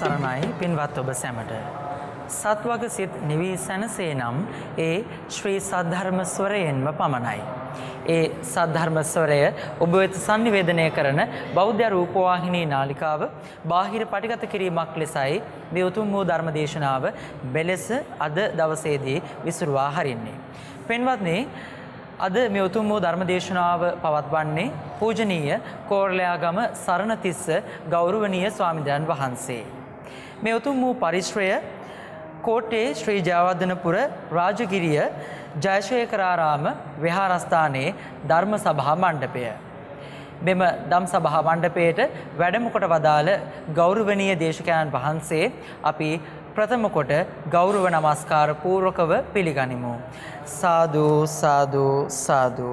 සරණයි පින්වත් ඔබ සැමට. සත්වග සිත් නිවී සැනසේ නම් ඒ ශ්‍රී සද්ධර්ම ස්වරයෙන්ම පමණයි. ඒ සද්ධර්ම ස්වරය ඔබ වෙත sannivedanaya කරන බෞද්ධ රූපවාහිනී නාලිකාව බාහිර පටිගත කිරීමක් ලෙසයි මේ උතුම් වූ ධර්ම දේශනාව බෙලෙස අද දවසේදී විසුරුවා හරින්නේ. පින්වත්නි අද මේ උතුම් වූ ධර්ම දේශනාව පවත්වන්නේ පූජනීය කෝරළයාගම සරණතිස්ස ගෞරවනීය ස්වාමීන් වහන්සේ. මේ උතුම් වූ පරිශ්‍රය කෝට්ටේ ශ්‍රී ජයවර්ධනපුර රාජගිරිය ජයශේකරාරාම විහාරස්ථානයේ ධර්ම සභා මණ්ඩපය. මෙම දම් සභා මණ්ඩපයේට වැඩම කොට වදාළ ගෞරවනීය දේශකයන් වහන්සේ අපි ප්‍රථම කොට ගෞරව නමස්කාර පූර්වකව පිළිගනිමු. සාදු සාදු සාදු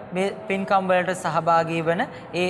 මේ පින්කම් වලට සහභාගී වන ඒ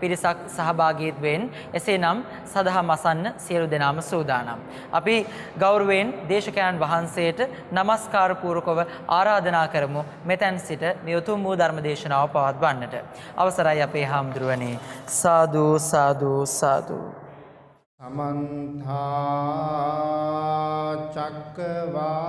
පිරිසක් සහභාගීත්වයෙන් එසේනම් සදහම් අසන්න සියලු දෙනාම සූදානම්. අපි ගෞරවයෙන් දේශකයන් වහන්සේට নমස්කාර පූර්වකව ආරාධනා කරමු මෙතෙන් සිට මේ උතුම් වූ ධර්ම දේශනාව පවත්වන්නට. අවසරයි අපේ හාමුදුරුවනේ. සාදු සාදු සාදු. සමන්තා චක්කවාලේසු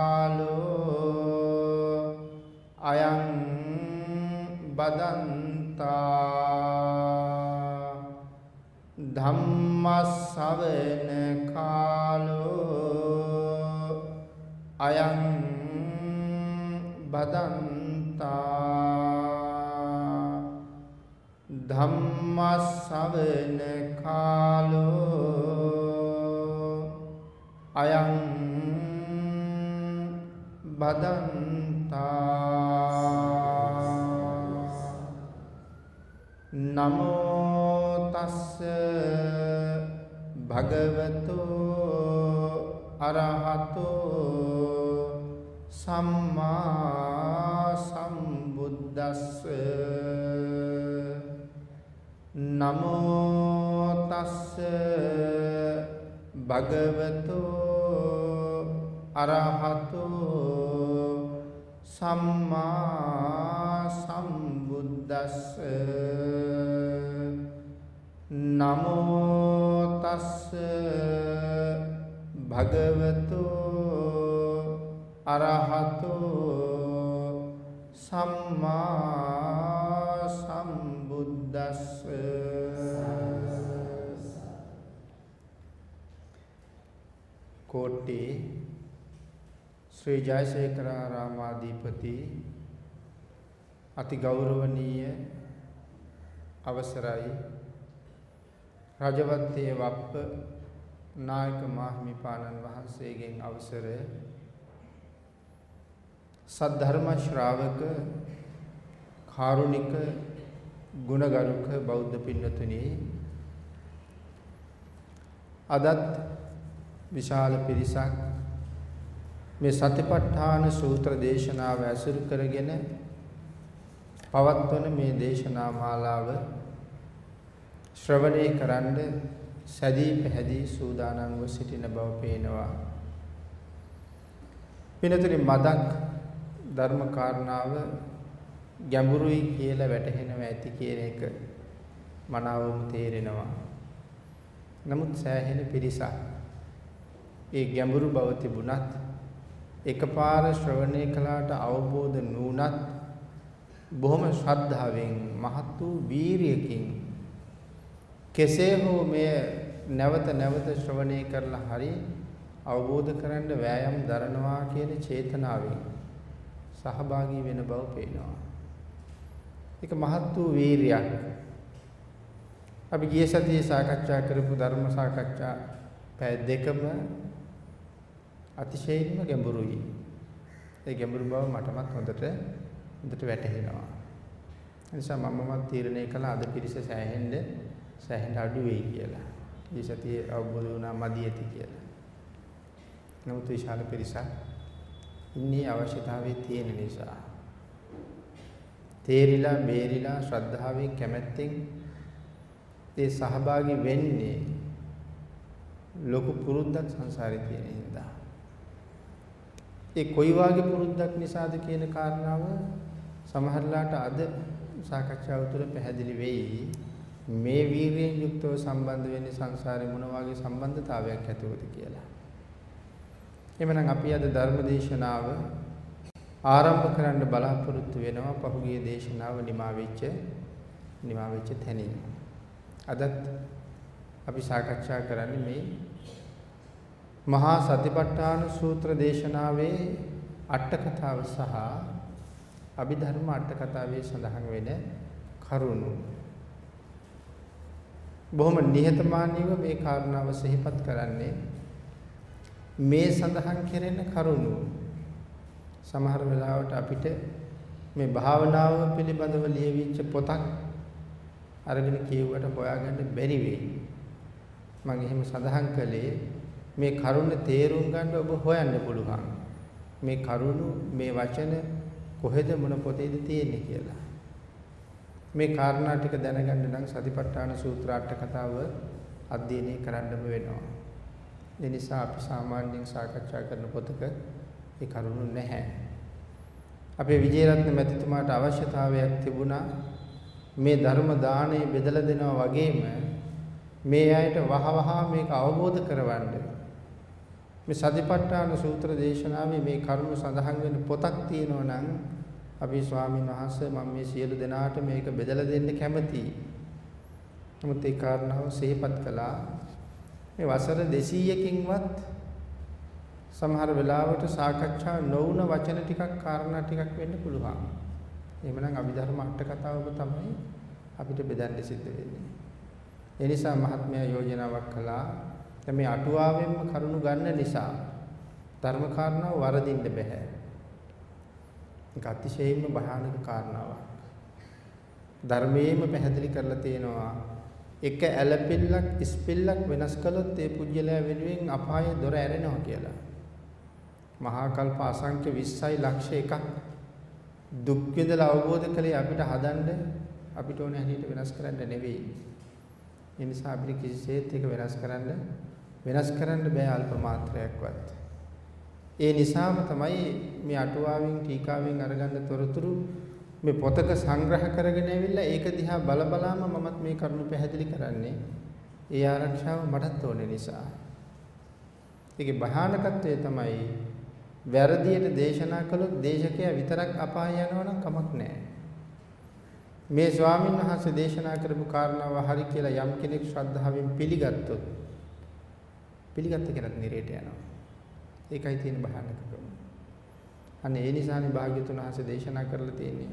ශ්‍රී ජයසේකරාරාමාධිපති අති ගෞරවනීය අවසරයි. රජවත්තේ වප්ප නායක මාහිමිපාණන් වහන්සේගෙන් අවසර සද්ධර්ම ශ්‍රාවක කාරුණික ගුණගරුක බෞද්ධ පින්වතුනි අදත් විශාල පිරිසක් මේ සතිපට්ඨාන සූත්‍ර දේශනාව ඇසුරු කරගෙන පවත්වන මේ දේශනා මාලාව ශ්‍රවණය කරන්න සැදී පැහැදී සූදානම්ව සිටින බව පේනවා. පිනතුනි මදක් ධර්ම කාරණාව ගැඹුරුයි කියලා වැටහෙනවා ඇති කියන එක මනාවම තේරෙනවා. නමුත් සෑහෙන පිරිසක් ඒ ගැඹුරු බව තිබුණත් එකපාර ශ්‍රවණය කළාට අවබෝධ නුනත් බොහොම ශ්‍රද්ධාවෙන් මහත් වූ වීරියකින් කෙසේ හෝ මෙය නැවත නැවත ශ්‍රවණය කරලා හරි අවබෝධ කරන්න වෑයම් දරනවා කියන චේතනාවෙන් සහභාගී වෙන බව පේනවා. ඒක මහත් වූ වීරියක්. අපි ගිය සතියේ සාකච්ඡා කරපු ධර්ම සාකච්ඡා පැය දෙකම අතිශයින්ම ගැඹුරුයි. ඒ ගැඹුරු බව මටමත් හොඳට හොඳට වැටහෙනවා. නිසා මමමත් තීරණය කළා අද පිරිස සෑහෙන්න සෑහෙන්න අඩු වෙයි කියලා. මේ සතියේ අවබෝධ වුණා මදි ඇති කියලා. නමුත් විශාල පිරිසක් ඉන්නේ අවශ්‍යතාවයේ තියෙන නිසා. තේරිලා බේරිලා ශ්‍රද්ධාවෙන් කැමැත්තෙන් ඒ සහභාගී වෙන්නේ ලොකු පුරුද්දක් සංසාරේ තියෙන හින්දා. ඒ කොයි වාගේ පුරුද්දක් නිසාද කියන කාරණාව සමහරලාට අද සාකච්ඡාව තුළ පැහැදිලි වෙයි. මේ වීරියෙන් යුක්තව සම්බන්ධ වෙන්නේ සංසාරේ මොන වගේ සම්බන්ධතාවයක් ඇතිවද කියලා. එhmenan අපි අද ධර්ම දේශනාව ආරම්භ කරන්න බලාපොරොත්තු වෙනවා පහුගිය දේශනාව නිමා වෙච්ච නිමා වෙච්ච තැනින්. අදත් අපි සාකච්ඡා කරන්නේ මේ මහා සතිපට්ඨාන සූත්‍ර දේශනාවේ අට කතාව සහ අභිධර්ම අට කතාවේ සඳහන් වෙන කරුණු. බොහොම නිහතමානීව මේ කාරණාව සිහිපත් කරන්නේ මේ සඳහන් කෙරෙන කරුණු සමහර වෙලාවට අපිට මේ භාවනාව පිළිබඳව ලියවිච්ච පොතක් අරගෙන කියුවට හොයාගන්න බැරි වෙයි. මම එහෙම සඳහන් කළේ මේ කරුණ තේරුම් ගන්න ඔබ හොයන්න පුළුවන්. මේ කරුණු මේ වචන කොහෙද මොන පොතේද තියෙන්නේ කියලා. මේ කාරණා ටික දැනගන්න නම් සතිපට්ඨාන සූත්‍ර අට කතාව අධ්‍යයනය කරන්නම වෙනවා. ඒ නිසා අපි සාමාන්‍යයෙන් සාකච්ඡා කරන පොතක ඒ කරුණු නැහැ. අපේ විජේරත්න මැතිතුමාට අවශ්‍යතාවයක් තිබුණා මේ ධර්ම දාණය බෙදලා දෙනවා වගේම මේ අයට වහවහ මේක අවබෝධ කරවන්න මේ සතිපට්ඨාන සූත්‍ර දේශනාවේ මේ කරුණු සඳහන් වෙන පොතක් තියෙනවා නම් අපි ස්වාමීන් වහන්සේ මම මේ සියලු දෙනාට මේක බෙදලා දෙන්න කැමතියි. නමුත් ඒ කාරණාව සිහිපත් කළා මේ වසර 200කින්වත් සමහර වෙලාවට සාකච්ඡා නොවුන වචන ටිකක් කාරණා ටිකක් වෙන්න පුළුවන්. එහෙමනම් අභිධර්ම අට කතාවක තමයි අපිට බෙදන්න සිද්ධ වෙන්නේ. ඒ නිසා මහත්මයා යෝජනාවක් කළා. මේ අටුවාවෙන්ම කරුණු ගන්න නිසා ධර්ම කාරණාව වරදින්න බෑ. ඒක අතිශයින්ම භයානක කාරණාවක්. ධර්මයේම පැහැදිලි කරලා තියෙනවා එක ඇලපිල්ලක් ඉස්පිල්ලක් වෙනස් කළොත් ඒ පුජ්‍යලයා වෙනුවෙන් අපායේ දොර ඇරෙනවා කියලා. මහා කල්ප අසංඛ්‍ය 20යි ලක්ෂ එකක් දුක් විඳලා අවබෝධ කළේ අපිට හදන්න අපිට ඕන හැටියට වෙනස් කරන්න නෙවෙයි. ඒ නිසා අපිට කිසිසේත් ඒක වෙනස් කරන්න වෙනස් කරන්න බෑ අල්ප මාත්‍රයක්වත්. ඒ නිසාම තමයි මේ අටුවාවෙන් ටීකාවෙන් අරගන්න තොරතුරු මේ පොතක සංග්‍රහ කරගෙන ඇවිල්ලා ඒක දිහා බල බලාම මමත් මේ කරුණු පැහැදිලි කරන්නේ. ඒ ආරක්ෂාව මටත් ඕනේ නිසා. ඒකේ භයානකත්වය තමයි වැරදියට දේශනා කළොත් දේශකයා විතරක් අපාය යනවා නම් කමක් නැහැ. මේ ස්වාමීන් වහන්සේ දේශනා කරපු කාරණාව හරි කියලා යම් කෙනෙක් ශ්‍රද්ධාවෙන් පිළිගත්තොත් පිළිගත්ත කෙනත් නිරේට යනවා. ඒකයි තියෙන භයානකකම. අනේ ඒ නිසානේ භාග්‍යතුන් වහන්සේ දේශනා කරලා තියෙන්නේ.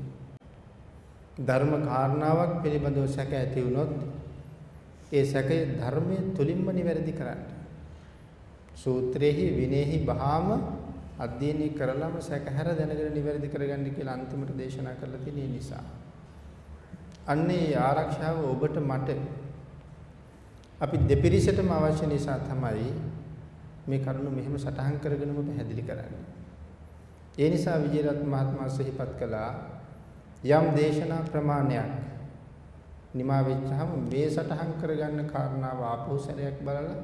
ධර්ම කාරණාවක් පිළිබඳව සැක ඇති වුණොත් ඒ සැකය ධර්මයේ තුලින්ම නිවැරදි කරන්න. සූත්‍රයේහි විනේහි බහාම අධ්‍යයනය කරලම සැකහැර දැනගෙන නිවැරදි කරගන්න කියලා අන්තිමට දේශනා කරලා තියෙන නිසා. අන්නේ ආරක්ෂාව ඔබට මට අපි දෙපිරිසටම අවශ්‍ය නිසා තමයි මේ කරුණු මෙහෙම සටහන් කරගෙනම පැහැදිලි කරන්නේ. ඒ නිසා විජේරත් මහත්මයා සිහිපත් කළා යම් දේශනා ප්‍රමාණයක් නිමා වෙච්චාම මේ සටහන් කරගන්න කාරණාව ආපහු සැරයක් බලලා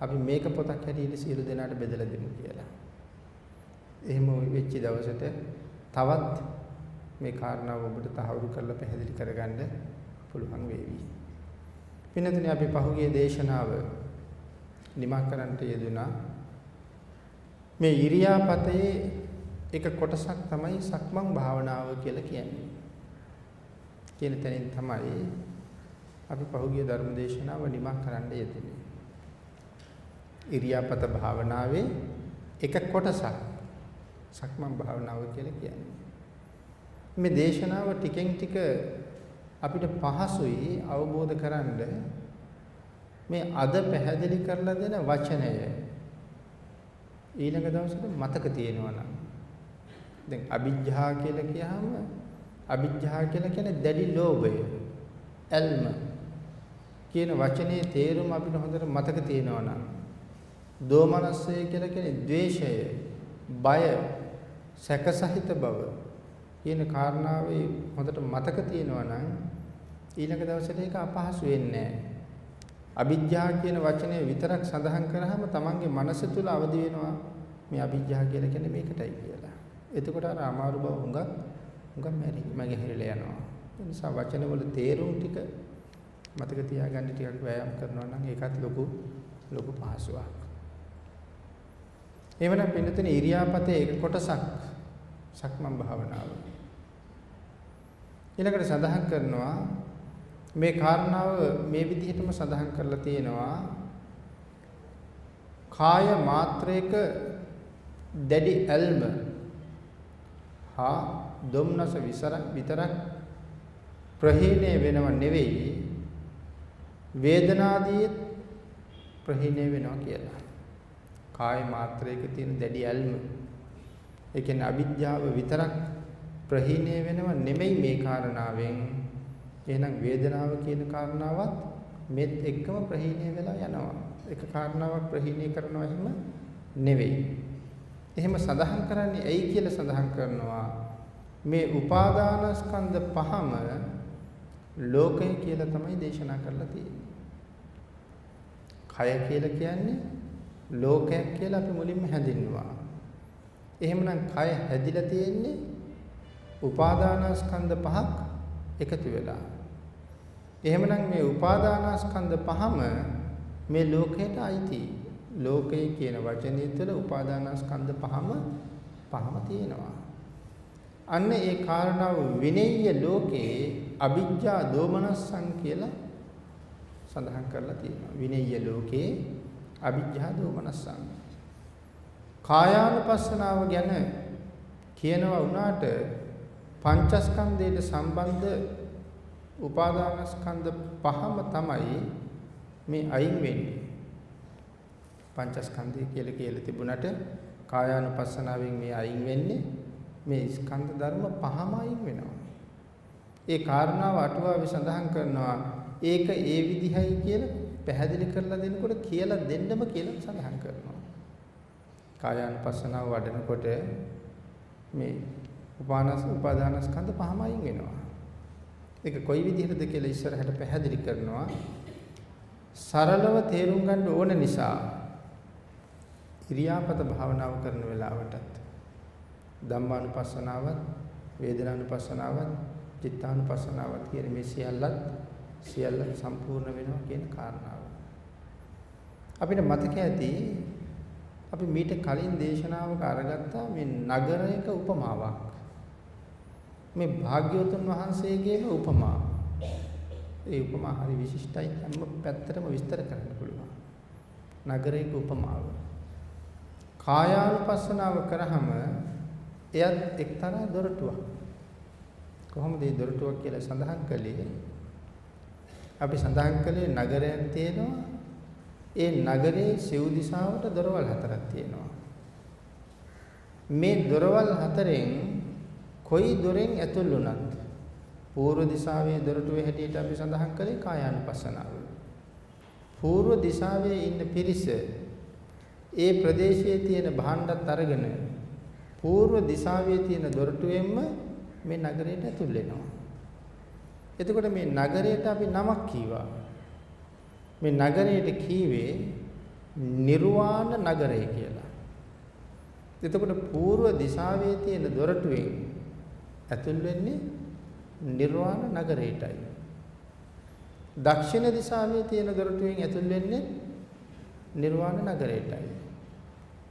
අපි මේක පොතක් හැටියට සියලු දෙනාට බෙදලා දෙමු කියලා. එහෙම වෙච්ච දවසට තවත් මේ කාරණාව ඔබට තහවුරු කරලා පැහැදිලි කරගන්න පුළුවන් වේවි. පින්නතුනි අපි පහුගිය දේශනාව නිමා කරන්නට යෙදුනා මේ ඉරියාපතේ එක කොටසක් තමයි සක්මන් භාවනාව කියලා කියන්නේ. කියන තැනින් තමයි අපි පහුගිය ධර්ම දේශනාව නිමා කරන්න යෙදුනේ. ඉරියාපත භාවනාවේ එක කොටසක් සක්මන් භාවනාව කියලා කියන්නේ. මේ දේශනාව ටිකෙන් ටික අපිට පහසුයි අවබෝධ කරන්න මේ අද පැහැදිලි කරලා දෙන වචනය. ඊළඟ දවසට මතක තියෙනවා නම්. දැන් අවිජ්ජා කියලා කියහම අවිජ්ජා කියලා කියන්නේ දැඩි ලෝභය ඇල්ම කියන වචනේ තේරුම අපිට හොඳට මතක තියෙනවා නම්. දෝමනස්සය කියලා කියන්නේ ද්වේෂය බය සැකසහිත බව කියන කාරණාවේ හොඳට මතක තියෙනවා නම් ඊළඟ දවසට ඒක අපහසු වෙන්නේ නැහැ. අවිජ්ජා කියන වචනේ විතරක් සඳහන් කරාම තමන්ගේ මනස තුල අවදි වෙනවා මේ අවිජ්ජා කියලා කියන්නේ මේකටයි කියලා. එතකොට අර අමාරු බව හුඟක් හුඟක් මැරි මගේ හැරිලා යනවා. ඒ නිසා වචන වල තේරුම් ටික මතක තියාගන්න ටිකක් වෑයම් කරනවා නම් ඒකත් ලොකු ලොකු පහසුවක්. එවනම් පින්නතේ ඉරියාපතේ එක කොටසක් සක්මන් භාවනාව. ඊළඟට සඳහන් කරනවා මේ කාරණාව මේ විදිහටම සඳහන් කරලා තියෙනවා කාය මාත්‍රයක දැඩි ඇල්ම හා දුම්නස විසරක් විතරක් ප්‍රහීණය වෙනව නෙවෙයි වේදනාදී ප්‍රහීණය වෙනවා කියලා. කාය මාත්‍රයක තියෙන දැඩි ඇල්ම ඒ කියන්නේ අවිද්‍යාව විතරක් ප්‍රහීණය වෙනව නෙමෙයි මේ කාරණාවෙන් එහෙනම් වේදනාව කියන කාරණාවත් මෙත් එක්කම ප්‍රහීණය වෙලා යනවා එක කාරණාවක් ප්‍රහීණය කරනවා එහෙම නෙවෙයි එහෙම සඳහන් කරන්නේ ඇයි කියලා සඳහන් කරනවා මේ උපාදානස්කන්ධ පහම ලෝකය කියලා තමයි දේශනා කරලා තියෙන්නේ. කය කියලා කියන්නේ ලෝකයක් කියලා අපි මුලින්ම හැඳින්වුවා. එහෙමනම් කය හැදිලා තියෙන්නේ උපාදානස්කන්ධ පහක් එකතු වෙලා. එහෙමනම් මේ උපාදානස්කන්ධ පහම මේ ලෝකයට අයිති. ලෝකය කියන වචනේ තුළ උපාදානස්කන්ධ පහම පහම තියෙනවා. අන්න ඒ කාරණාව විනෙය්‍ය ලෝකේ අවිජ්ජා දෝමනස්සං කියලා සඳහන් කරලා තියෙනවා. විනෙය්‍ය ලෝකේ අවිජ්ජා දෝමනස්සං. කායානුපස්සනාව ගැන කියනවා වුණාට පංචස්කන්ධයට සම්බන්ධ උපාදානස්කන්ධ පහම තමයි මේ අයින් වෙන්නේ. පංචස්කන්ධය කියලා කියලා තිබුණට කායානුපස්සනාවෙන් මේ අයින් වෙන්නේ මේ ස්කන්ධ ධර්ම පහම අයින් වෙනවා. ඒ කාරණාව අටුවාවේ සඳහන් කරනවා ඒක ඒ විදිහයි කියලා පැහැදිලි කරලා දෙනකොට කියලා දෙන්නම කියලා සඳහන් කරනවා. කායානුපස්සනාව වඩනකොට මේ උපානස් උපාදානස්කන්ධ පහම අයින් වෙනවා. ඒක කොයි විදිහටද කියලා ඉස්සරහට පැහැදිලි කරනවා. සරලව තේරුම් ගන්න ඕන නිසා ඉරියාපත භාවනාව කරන වෙලාවටත් ධම්මානුපස්සනාවත් වේදනානුපස්සනාවත් චිත්තානුපස්සනාවත් කියන මේ සියල්ලත් සියල්ල සම්පූර්ණ වෙනවා කියන කාරණාව. අපිට මතක ඇති අපි මීට කලින් දේශනාවක අරගත්තා මේ නගරයක උපමාවක්. මේ භාග්‍යවතුන් වහන්සේගේම උපමා. ඒ උපමා හරි විශිෂ්ටයි හැම පැත්තටම විස්තර කරන්න පුළුවන්. නගරයක උපමාව. කායානුපස්සනාව කරාම එයත් එක්තරා දොරටුවක්. කොහොමද මේ දොරටුවක් කියලා සඳහන් කළේ? අපි සඳහන් කළේ නගරයක් තියෙනවා. ඒ නගරේ සිව් දිශාවට දොරවල් හතරක් තියෙනවා. මේ දොරවල් හතරෙන් කොයි දොරෙන් ඇතුල් වුණත් පූර්ව දිශාවේ දොරටුවේ හැටියට අපි සඳහන් කළේ කායානුපස්සනාව. පූර්ව දිශාවේ ඉන්න පිරිස ඒ ප්‍රදේශයේ තියෙන භාණ්ඩත් අරගෙන පූර්ව දිශාවේ තියෙන දොරටුවෙන්ම මේ නගරයට ඇතුල් වෙනවා. එතකොට මේ නගරයට අපි නමක් කීවා. මේ නගරයට කීවේ නිර්වාණ නගරය කියලා. එතකොට පූර්ව දිශාවේ තියෙන දොරටුවෙන් ඇතුල් වෙන්නේ නිර්වාණ නගරයටයි. දක්ෂිණ දිශාවේ තියෙන දොරටුවෙන් ඇතුල් වෙන්නේ නිර්වාණ නගරයටයි.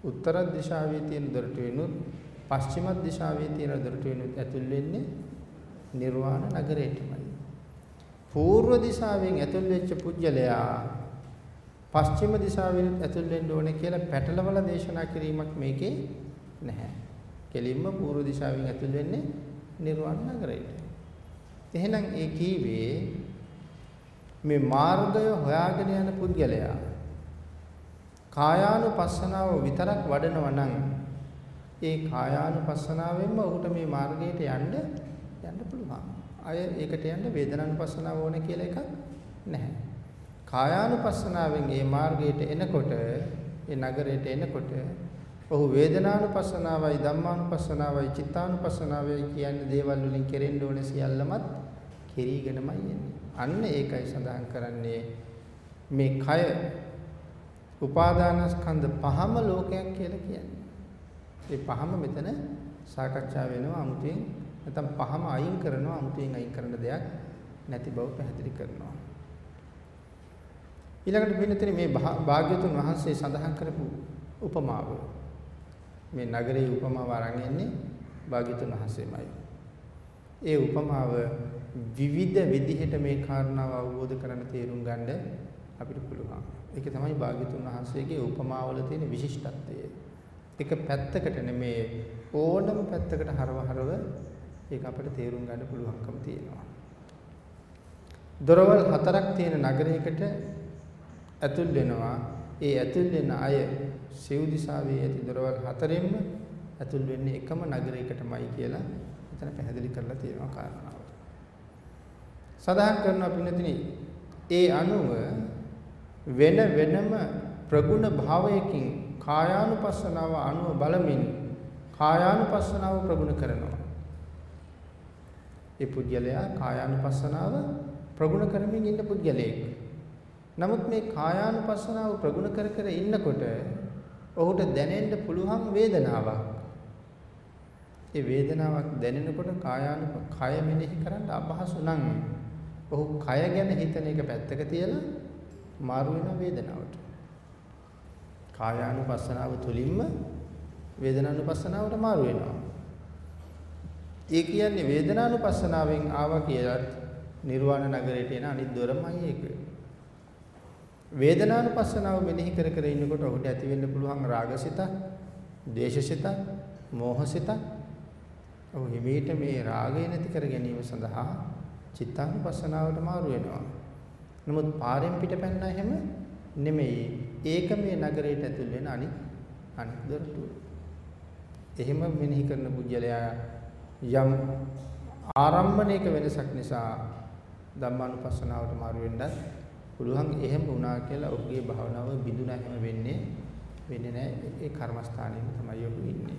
උත්තර දිශාවේ තියෙන දොරටුවෙනුත් පශ්චිම දිශාවේ තියෙන දොරටුවෙනුත් ඇතුල් වෙන්නේ නිර්වාණ නගරයටමයි. පූර්ව දිශාවෙන් ඇතුල් වෙච්ච පුජ්‍යලයා පශ්චිම දිශාවෙන් ඇතුල් වෙන්න ඕනේ කියලා පැටලවල දේශනා කිරීමක් මේකේ නැහැ. කෙලින්ම පූර්ව දිශාවෙන් ඇතුල් වෙන්නේ නිර්වාණ නගරයට. එහෙනම් ඒ කීවේ මේ මාර්ගය හොයාගෙන යන පුද්ගලයා කායානුපස්සනාව විතරක් වඩනවා නම් ඒ කායානුපස්සනාවෙන්ම ඔහුට මේ මාර්ගයට යන්න යන්න පුළුවන්. අය ඒකට යන්න වේදනානුපස්සනාව ඕන කියලා එකක් නැහැ. කායානුපස්සනාවෙන් මේ මාර්ගයට එනකොට ඒ නගරයට එනකොට ඔහු වේදනානුපස්සනාවයි ධම්මානුපස්සනාවයි චිත්තානුපස්සනාවයි කියන්නේ දේවල් වලින් කෙරෙන්න ඕනේ සියල්ලමත් කෙරීගෙනමයි එන්නේ. අන්න ඒකයි සඳහන් කරන්නේ මේ කය උපාදානස්කන්ධ පහම ලෝකයක් කියලා කියන්නේ. ඒ පහම මෙතන සාකච්ඡා වෙනවා අමුතුවෙන් නැත්නම් පහම අයින් කරනවා අමුතුවෙන් අයින් කරන දෙයක් නැති බව පැහැදිලි කරනවා. ඊළඟට වෙනතේ මේ භාග්‍යතුන් වහන්සේ සඳහන් කරපු උපමාව මේ නගරයේ උපමාව අරන් එන්නේ භාග්‍යතුන් වහන්සේමයි. ඒ උපමාව විවිධ විදිහට මේ කාරණාව අවබෝධ කරගන්න තේරුම් ගන්න අපිට පුළුවන්. ඒක තමයි භාග්‍යතුන් වහන්සේගේ උපමාවල තියෙන විශිෂ්ටත්වය. එක පැත්තකට නෙමේ ඕනම පැත්තකට හරව හරව ඒක අපිට තේරුම් ගන්න පුළුවන්කම තියෙනවා. දොරවල් හතරක් තියෙන නගරයකට ඇතුල් වෙනවා. ඒ ඇතුල් වෙන අය සිව් දිසාවේ ඇති දොරවල් හතරෙන්ම ඇතුල් වෙන්නේ එකම නගරයකටමයි කියලා එතන පැහැදිලි කරලා තියෙනවා කාරණාව. සඳහන් කරනවා පින්නතිනි ඒ අනුව වෙන වෙනම ප්‍රගුණ භාවයකින් කායානුපස්සනාව අනුව බලමින් කායානුපස්සනාව ප්‍රගුණ කරනවා. ඒ පුද්ගලයා කායානුපස්සනාව ප්‍රගුණ කරමින් ඉන්න පුද්ගලයෙක්. නමුත් මේ කායානුපස්සනාව ප්‍රගුණ කර කර ඉන්නකොට ඔහුට දැනෙන්න පුළුවන් වේදනාවක්. ඒ වේදනාවක් දැනෙනකොට කායානුප කය මෙනෙහි කරන්න අපහසු නම් ඔහු කය ගැන හිතන එක පැත්තක තියලා මාරු වෙන වේදනාවට. කායානුපස්සනාව තුළින්ම වේදනානුපස්සනාවට මාරු වෙනවා. ඒ කියන්නේ වේදනානුපස්සනාවෙන් ආවා කියලත් නිර්වාණ නගරයට එන අනිත් දොරමයි ඒක. වේදනානුපස්සනාව මෙනෙහි කර කර ඉන්නකොට ඔහුට ඇති වෙන්න පුළුවන් රාගසිත, ද්වේෂසිත, මෝහසිත. ඔහු හිමීට මේ රාගය නැති කර ගැනීම සඳහා චිත්තානුපස්සනාවට මාරු වෙනවා. නමුත් පාරෙන් පිටපැන්න හැම නෙමෙයි. ඒක මේ නගරයට ඇතුල් වෙන අනිත් අනිත් දොරටුව. එහෙම මෙනෙහි කරන පුජ්‍යලයා යම් ආරම්භණයක වෙනසක් නිසා ධම්මානුපස්සනාවට මාරු වෙන්නත් පුළුවන් එහෙම වුණා කියලා ඔහුගේ භාවනාව බිඳුනා හැම වෙන්නේ වෙන්නේ නැහැ. ඒ කර්මස්ථානයේම තමයි ඔහු ඉන්නේ.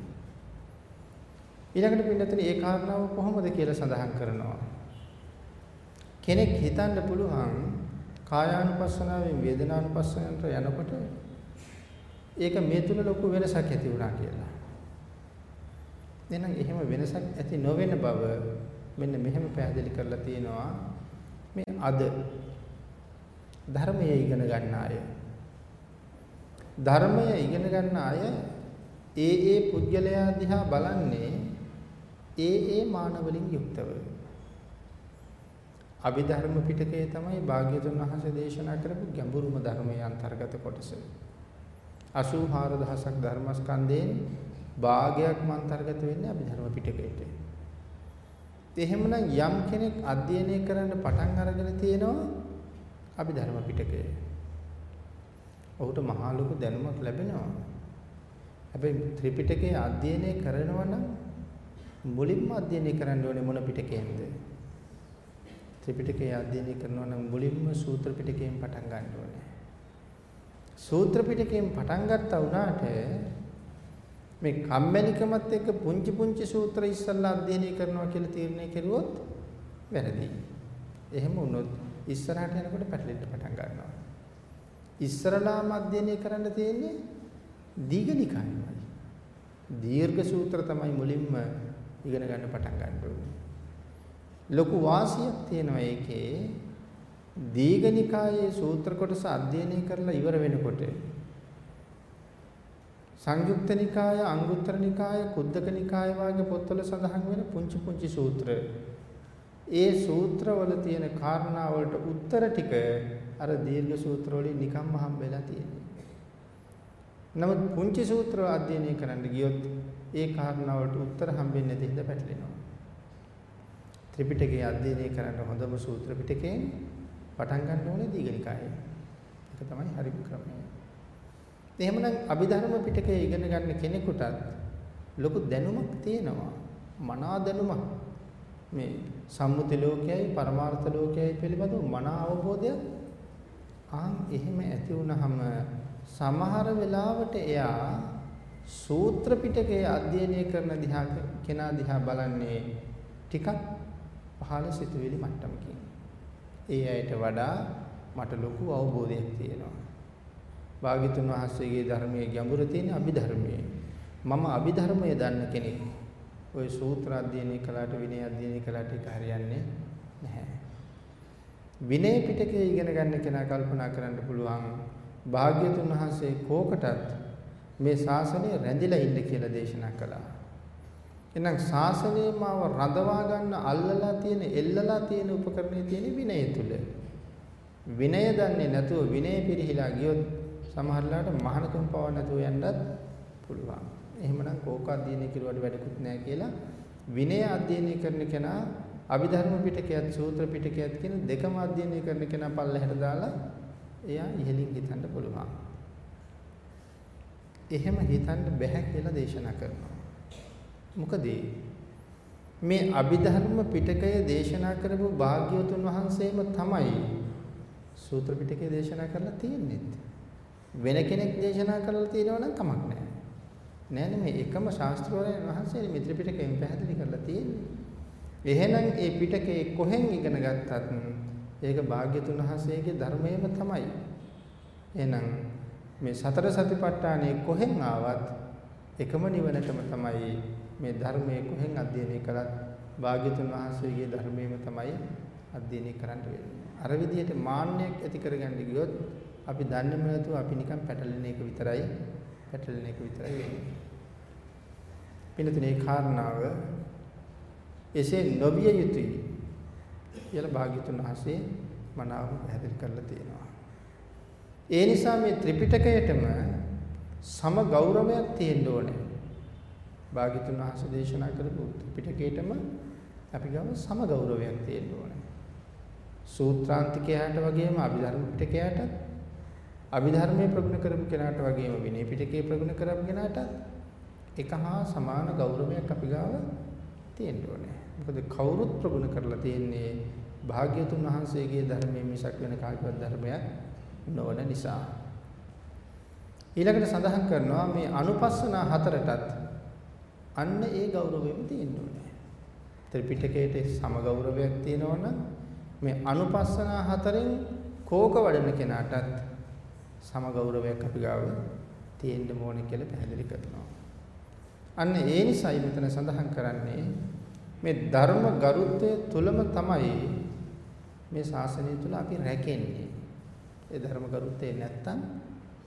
ඊළඟට පින්නතනේ ඒ කාරණාව කොහොමද කියලා සඳහන් කරනවා. කෙනෙක් හිතන්න පුළුවන් කායානුපස්සනාවෙන් වේදනානුපස්සනට යනකොට ඒක මේ තුල ලොකු වෙනසක් ඇති වුණා කියලා. එහෙනම් එහෙම වෙනසක් ඇති නොවන බව මෙන්න මෙහෙම පැහැදිලි කරලා තියෙනවා. මේ අද ධර්මය ඉගෙන ගන්න අය. ධර්මය ඉගෙන ගන්න අය ඒ ඒ පුද්ගලයා දිහා බලන්නේ ඒ ඒ මානවලින් යුක්තව. අභිධර්ම පිටකයේ තමයි භාග්‍යවතුන් වහන්සේ දේශනා කරපු ගැඹුරුම ධර්මයේ අන්තර්ගත කොටස. 84000ක් ධර්මස්කන්ධයෙන් භාගයක්ම අන්තර්ගත වෙන්නේ අභිධර්ම පිටකයට. එහෙමනම් යම් කෙනෙක් අධ්‍යයනය කරන්න පටන් අරගෙන තියෙනවා අභිධර්ම පිටකය. ඔහුට මහා ලොකු දැනුමක් ලැබෙනවා. හැබැයි ත්‍රිපිටකය අධ්‍යයනය කරනවා නම් මුලින්ම අධ්‍යයනය කරන්න ඕනේ මොන පිටකයෙන්ද? ත්‍රිපිටකය අධ්‍යයනය කරනවා නම් මුලින්ම සූත්‍ර පිටකයෙන් පටන් ගන්න ඕනේ. සූත්‍ර පිටකයෙන් පටන් ගත්තා වුණාට මේ කම්මැලිකමත් එක්ක පුංචි පුංචි සූත්‍ර ඉස්සල්ලා අධ්‍යයනය කරනවා කියලා තීරණය කෙරුවොත් වැරදි. එහෙම වුණොත් ඉස්සරහට යනකොට පැටලෙන්න පටන් ගන්නවා. ඉස්සරලාම අධ්‍යයනය කරන්න තියෙන්නේ දීඝනිකායමයි. දීර්ඝ සූත්‍ර තමයි මුලින්ම ඉගෙන ගන්න පටන් ගන්න ඕනේ. ලොකු වාසියක් තියෙනවා ඒකේ දීඝනිකායේ සූත්‍ර කොටස අධ්‍යයනය කරලා ඉවර වෙනකොට සංයුක්ත නිකාය, අංගුත්තර නිකාය, කුද්දක නිකාය වගේ පොත්වල සඳහන් වෙන පුංචි පුංචි සූත්‍ර. ඒ සූත්‍රවල තියෙන කාරණා වලට උත්තර ටික අර දීර්ඝ සූත්‍ර වලින් නිකම්ම හම්බෙලා තියෙනවා. නමුත් පුංචි සූත්‍ර අධ්‍යයනය කරන්න ගියොත් ඒ කාරණා වලට උත්තර හම්බෙන්නේ නැති හින්දා පැටලෙනවා. ත්‍රිපිටකය අධ්‍යයනය කරන්න හොඳම සූත්‍ර පිටකයෙන් පටන් ගන්න ඕනේ දීඝනිකායේ. ඒක තමයි හරිම ක්‍රමය. එහෙමනම් අභිධර්ම පිටකය ඉගෙන ගන්න කෙනෙකුටත් ලොකු දැනුමක් තියෙනවා. මනා දැනුමක්. මේ සම්මුති ලෝකයයි පරමාර්ථ ලෝකයයි පිළිබඳව මනා අවබෝධයක් ආන් එහෙම ඇති වුනහම සමහර වෙලාවට එයා සූත්‍ර පිටකයේ අධ්‍යයනය කරන දිහා කෙනා දිහා බලන්නේ ටිකක් පහළ සිතුවිලි මට්ටමකින්. ඒ අයට වඩා මට ලොකු අවබෝධයක් තියෙනවා. භාග්‍යතුන් වහන්සේගේ ධර්මයේ ගැඹුර තියෙන අභිධර්මයේ. මම අභිධර්මයේ දන්න කෙනෙක්. ওই සූත්‍ර අධ්‍යයනය කළාට විනය අධ්‍යයනය කළාට ඒක හරියන්නේ නැහැ. විනය පිටකයේ ඉගෙන ගන්න කෙනා කල්පනා කරන්න පුළුවන් භාග්‍යතුන් වහන්සේ කෝකටත් මේ ශාසනය රැඳිලා ඉන්න කියලා දේශනා කළා. එහෙනම් ශාසනයේ මාව රඳවා ගන්න අල්ලලා තියෙන එල්ලලා තියෙන උපකරණේ තියෙන විනය තුල. විනය දන්නේ නැතුව විනය පිරිහිලා ගියොත් සමහරලාට මහානකම් පව නැතුව යන්නත් පුළුවන්. එහෙමනම් කෝක අධ්‍යයනය කරුවට වැඩකුත් නැහැ කියලා විනය අධ්‍යයනය කරන කෙනා අභිධර්ම පිටකයත් සූත්‍ර පිටකයත් කියන දෙකම අධ්‍යයනය කරන කෙනා පල්ලෙහාට දාලා එයා ඉහළින් හිතන්න පුළුවන්. එහෙම හිතන්න බෑ කියලා දේශනා කරනවා. මොකද මේ අභිධර්ම පිටකය දේශනා කරපු භාග්‍යවතුන් වහන්සේම තමයි සූත්‍ර පිටකය දේශනා කරලා තියෙන්නේ. වෙන කෙනෙක් දේශනා කරලා තියෙනවා නම් කමක් නැහැ. නෑ නේ මේ එකම ශාස්ත්‍රවරයන් වහන්සේ මේ ත්‍රිපිටකයෙන් පැහැදිලි කරලා තියෙන්නේ. එහෙනම් ඒ පිටකේ කොහෙන් ඉගෙන ගත්තත් ඒක භාග්‍යතුන් වහන්සේගේ ධර්මයේම තමයි. එහෙනම් මේ සතර සතිපට්ඨානයේ කොහෙන් ආවත් එකම නිවනටම තමයි මේ ධර්මයේ කොහෙන් අධ්‍යයනය කළත් භාග්‍යතුන් වහන්සේගේ ධර්මයේම තමයි අධ්‍යයනය කරන්න වෙන්නේ. අර විදිහට මාන්නයක් ඇති කරගන්න ගියොත් අපි දන්නේම නැතුව අපි නිකන් පැටලෙන එක විතරයි පැටලෙන එක විතරයි වෙන්නේ. පින්නතුනේ කාරණාව එසේ නොවිය යුතුයි කියලා භාග්‍යතුන් වහන්සේ මනාව පැහැදිලි කරලා තියෙනවා. ඒ නිසා මේ ත්‍රිපිටකයටම සම ගෞරවයක් තියෙන්න ඕනේ. භාග්‍යතුන් වහන්සේ දේශනා කරපු ත්‍රිපිටකයටම අපි ගාව සම ගෞරවයක් තියෙන්න ඕනේ. සූත්‍රාන්තිකයට වගේම අභිධර්ම පිටකයට අභිධර්මයේ ප්‍රගුණ කරපු කෙනාට වගේම විනය පිටකයේ ප්‍රගුණ කරපු කෙනාට එක හා සමාන ගෞරවයක් අපි ගාව තියෙන්න ඕනේ. මොකද කවුරුත් ප්‍රගුණ කරලා තියෙන්නේ භාග්‍යතුන් වහන්සේගේ ධර්මයේ මිසක් වෙන කාගේවත් ධර්මයක් නොවන නිසා. ඊළඟට සඳහන් කරනවා මේ අනුපස්සනා හතරටත් අන්න ඒ ගෞරවයම තියෙන්න ඕනේ. ත්‍රිපිටකයේ සම ගෞරවයක් තියෙනවනම් මේ අනුපස්සනා හතරෙන් කෝක වඩන කෙනාටත් සම ගෞරවයක් අපි ගාව තියෙන්න ඕනේ කියලා පැහැදිලි කරනවා. අන්න ඒ නිසායි මෙතන සඳහන් කරන්නේ මේ ධර්ම ගරුත්වය තුලම තමයි මේ ශාසනය තුල අපි රැකෙන්නේ. ඒ ධර්ම ගරුත්වය නැත්තම්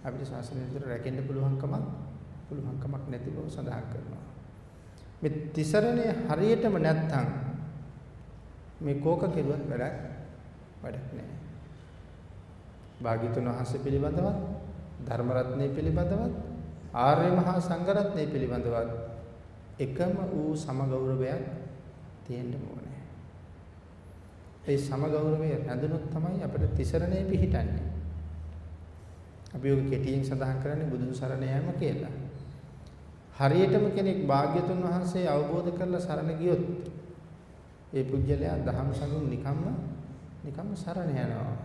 අපිට ශාසනය තුල රැකෙන්න පුළුවන්කමක් පුළුවන්කමක් නැති බව සඳහන් කරනවා. මේ තිසරණේ හරියටම නැත්තම් මේ කෝක කෙරුවත් වැඩක් වැඩක් නැහැ. භාග්‍යතුන් වහන්සේ පිළිබඳවත් ධර්ම රත්නය පිළිබඳවත් ආර්ය මහා සංඝ රත්නය පිළිබඳවත් එකම වූ සමගෞරවයක් තියෙන්න ඕනේ. ඒ සමගෞරවය රැඳුනොත් තමයි අපිට තිසරණේ පිහිටන්නේ. අපි ඔක කෙටියෙන් සඳහන් කරන්නේ බුදුන් සරණ යාම කියලා. හරියටම කෙනෙක් භාග්‍යතුන් වහන්සේ අවබෝධ කරලා සරණ ගියොත් ඒ පුජ්‍යලයා දහම් සංගම් නිකම්ම නිකම්ම සරණ යනවා.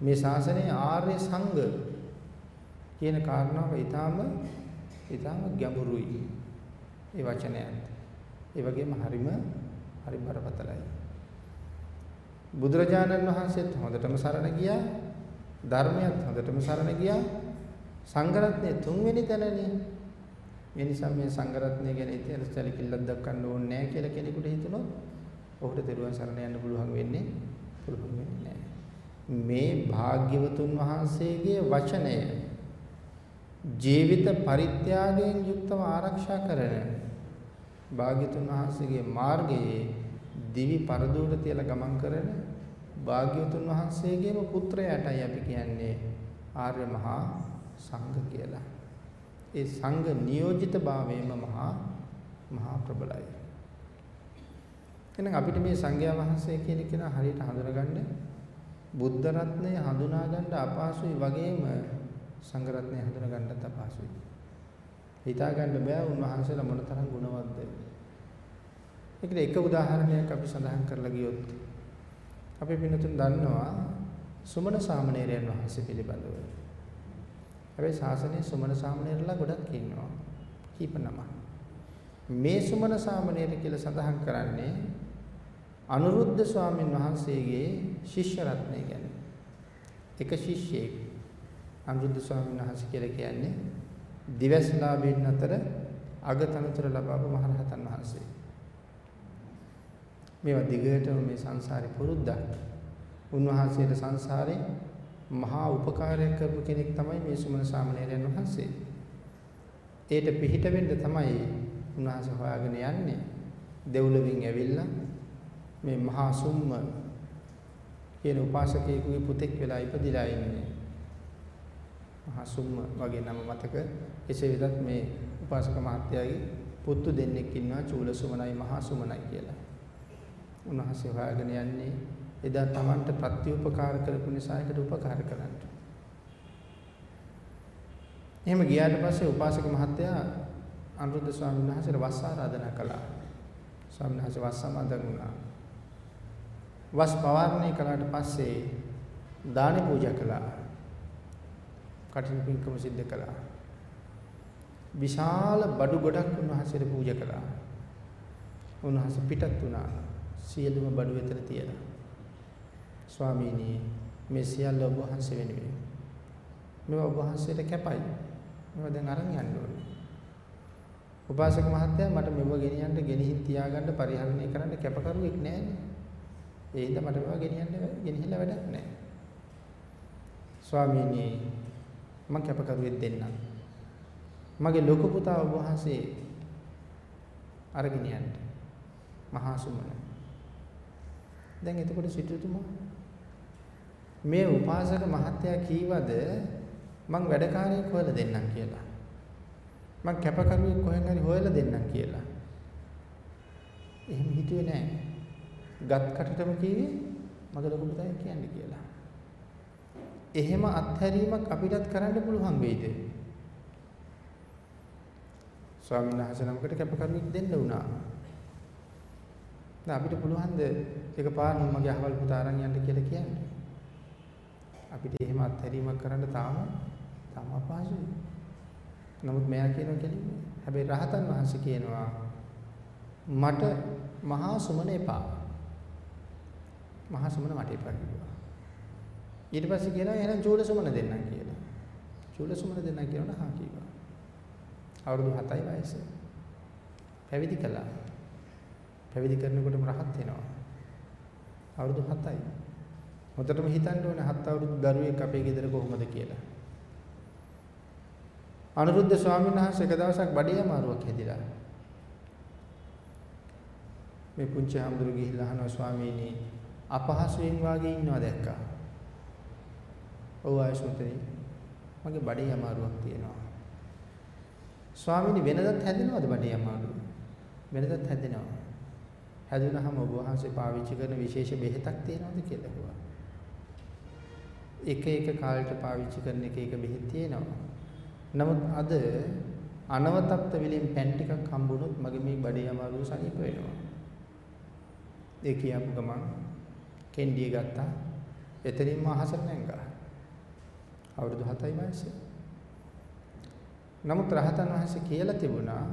මේ ශාසනයේ ආර්ය සංඝ කියන කාරණාව ඊටාම ඊටාම ගැඹුරුයි. ඒ වචනයත්. ඒ වගේම හරිම හරි බරපතලයි. බුදුරජාණන් වහන්සේත් හොඳටම සරණ ගියා. ධර්මයත් හොඳටම සරණ ගියා. සංඝරත්නයේ තුන්වෙනි තැනනේ. ඒ නිසා මේ සංඝරත්නය ගැන ඉතින් සැලකිල්ලක් දක්වන්න ඕනේ නැහැ කියලා කෙනෙකුට හිතනොත් ඔහුට දරුවන් සරණ යන්න පුළුවන් වෙන්නේ පුළුවන් වෙන්නේ නැහැ. මේ භාග්‍යවතුන් වහන්සේගේ වචනය ජීවිත පරිත්‍යාගයෙන් යුක්තව ආරක්ෂා කරන භාග්‍යතුන් වහන්සේගේ මාර්ගයේ දිවි පරදූර තියලා ගමන් කරන භාග්‍යවතුන් වහන්සේගේම පුත්‍රයාටයි අපි කියන්නේ ආර්ය මහා සංඝ කියලා. ඒ සංඝ නියෝජිත භාවයේම මහා මහා ප්‍රබලයි. එහෙනම් අපිට මේ සංඝයා වහන්සේ කියන කෙනා හරියට හඳුනගන්න බුද්ධ රත්නය හඳුනා ගන්න අපහසුයි වගේම සංඝ රත්නය හඳුනා ගන්නත් අපහසුයි. හිතා ගන්න බෑ උන්වහන්සේලා මොනතරම් ගුණවත්ද. ඒකට එක උදාහරණයක් අපි සඳහන් කරලා ගියොත් අපි පින්නතුන් දන්නවා සුමන සාමණේරයන් වහන්සේ පිළිබඳව. හැබැයි ශාසනයේ සුමන සාමණේරලා ගොඩක් ඉන්නවා. කීප නම. මේ සුමන සාමණේර කියලා සඳහන් කරන්නේ අනුරුද්ධ ස්වාමීන් වහන්සේගේ ශිෂ්‍ය රත්නය ගැන. එක ශිෂ්‍යයෙක් අනුරුද්ධ ස්වාමීන් වහන්සේ කියලා කියන්නේ දිවස්ලාභීන් අතර අගතනතුර ලබාපු මහරහතන් වහන්සේ. මේවා දිගටම මේ සංසාරේ පුරුද්දක්. උන්වහන්සේට සංසාරේ මහා උපකාරයක් කරපු කෙනෙක් තමයි මේ සුමන සාමණේරයන් වහන්සේ. ඒට පිහිට වෙන්න තමයි උන්වහන්සේ හොයාගෙන යන්නේ. දෙව්ලොවින් ඇවිල්ලා මේ මහා සුම්ම කියන උපාසකයෙකුගේ පුතෙක් වෙලා ඉපදිලා ඉන්නේ. මහා සුම්ම වගේ නම මතක එසේ වෙතත් මේ උපාසක මහත්තයාගේ පුතු දෙන්නෙක් ඉන්නවා චූල සුමනයි මහා සුමනයි කියලා. උන්වහන්සේ හොයාගෙන යන්නේ එදා Tamanට ප්‍රතිඋපකාර කරපු නිසා ඒකට උපකාර කරන්න. එහෙම ගියාට පස්සේ උපාසක මහත්තයා අනුරුද්ධ ස්වාමීන් වහන්සේට වස් ආරාධනා කළා. ස්වාමීන් වහන්සේ වස් සමාදන් වුණා. වස් පවාරණය කළාට පස්සේ දාන පූජා කළා. කටින් පින්කම සිද්ධ කළා. විශාල බඩු ගොඩක් උන්වහන්සේට පූජා කළා. උන්වහන්සේ පිටත් වුණා. සියලුම බඩු එතන තියලා. ස්වාමීනි මේ සියල්ල ඔබ වහන්සේ වෙනුවෙන්. මේවා ඔබ වහන්සේට කැපයි. මේවා දැන් අරන් යන්න ඕනේ. උපාසක මහත්තයා මට මෙව ගෙනියන්න ගෙනිහින් තියාගන්න පරිහරණය කරන්න කැපකරුවෙක් නැහැ. ඒ හින්දා මට මේවා ගෙනියන්න ගෙනහිල්ලා වැඩක් නැහැ. ස්වාමීනි මම කැපකරුවෙක් දෙන්නම්. මගේ ලොකු පුතා ඔබ වහන්සේ අරගෙන යන්න. මහා සුමන. දැන් එතකොට සිටුතුමා මේ උපාසක මහත්තයා කීවද මං වැඩකාරයෙක් හොයලා දෙන්නම් කියලා. මං කැපකරුවෙක් කොහෙන් හරි හොයලා දෙන්නම් කියලා. එහෙම හිතුවේ නෑ. ගත් කටටම කිව්වේ මගේ ලොකු පුතා කියන්නේ කියලා. එහෙම අත්හැරීමක් අපිටත් කරන්න පුළුවන් වෙයිද? ස්වාමීන් වහන්සේ නමකට කැපකරුවෙක් දෙන්න වුණා. දැන් අපිට පුළුවන්ද එකපාරම මගේ අහවල් පුතා අරන් යන්න කියලා කියන්නේ? අපිට එහෙම අත්හැරීමක් කරන්න තාම තාම අපහසුයි. නමුත් මෙයා කියනවා කෙලින්ම. හැබැයි රහතන් වහන්සේ කියනවා මට මහා සුමන එපා. මහා සුමන මට එපා කිව්වා. ඊට පස්සේ කියනවා එහෙනම් චූල සුමන දෙන්නම් කියලා. චූල සුමන දෙන්නම් කියනකොට හා කිව්වා. අවුරුදු 7යි වයස. පැවිදි කළා. පැවිදි කරනකොටම රහත් වෙනවා. අවුරුදු 7යි. හොඳටම හිතන්න ඕනේ හත් අවුරුදු දරුවෙක් අපේ ගෙදර කොහොමද කියලා. අනුරුද්ධ ස්වාමීන් වහන්සේ එක දවසක් බඩේ අමාරුවක් හැදිලා. මේ පුංචි හාමුදුරු ගිහිල්ලා අහනවා ස්වාමීනි අපහසුයෙන් වාගේ ඉන්නවා දැක්කා. ඔව් ආයසුතරි මගේ බඩේ අමාරුවක් තියෙනවා. ස්වාමීනි වෙනදත් හැදෙනවද බඩේ අමාරුව? වෙනදත් හැදෙනවා. හැදුනහම ඔබ වහන්සේ පාවිච්චි කරන විශේෂ බෙහෙතක් තියෙනවද කියලා ඇහුවා. එක එක කාලෙට පාවිච්චි කරන එක එක බෙහෙත් තියෙනවා. නමුත් අද අනවතප්ත විලෙන් පැන් ටිකක් හම්බුනොත් මගේ මේ බඩේ අමාරුව සනීප වෙනවා. ඒ කියපු ගමන් කෙන්ඩිය ගත්තා. එතනින්ම අහසට නැංගා. අවුරුදු 7යි වයසේ. නමුත් රහතන් වහන්සේ කියලා තිබුණා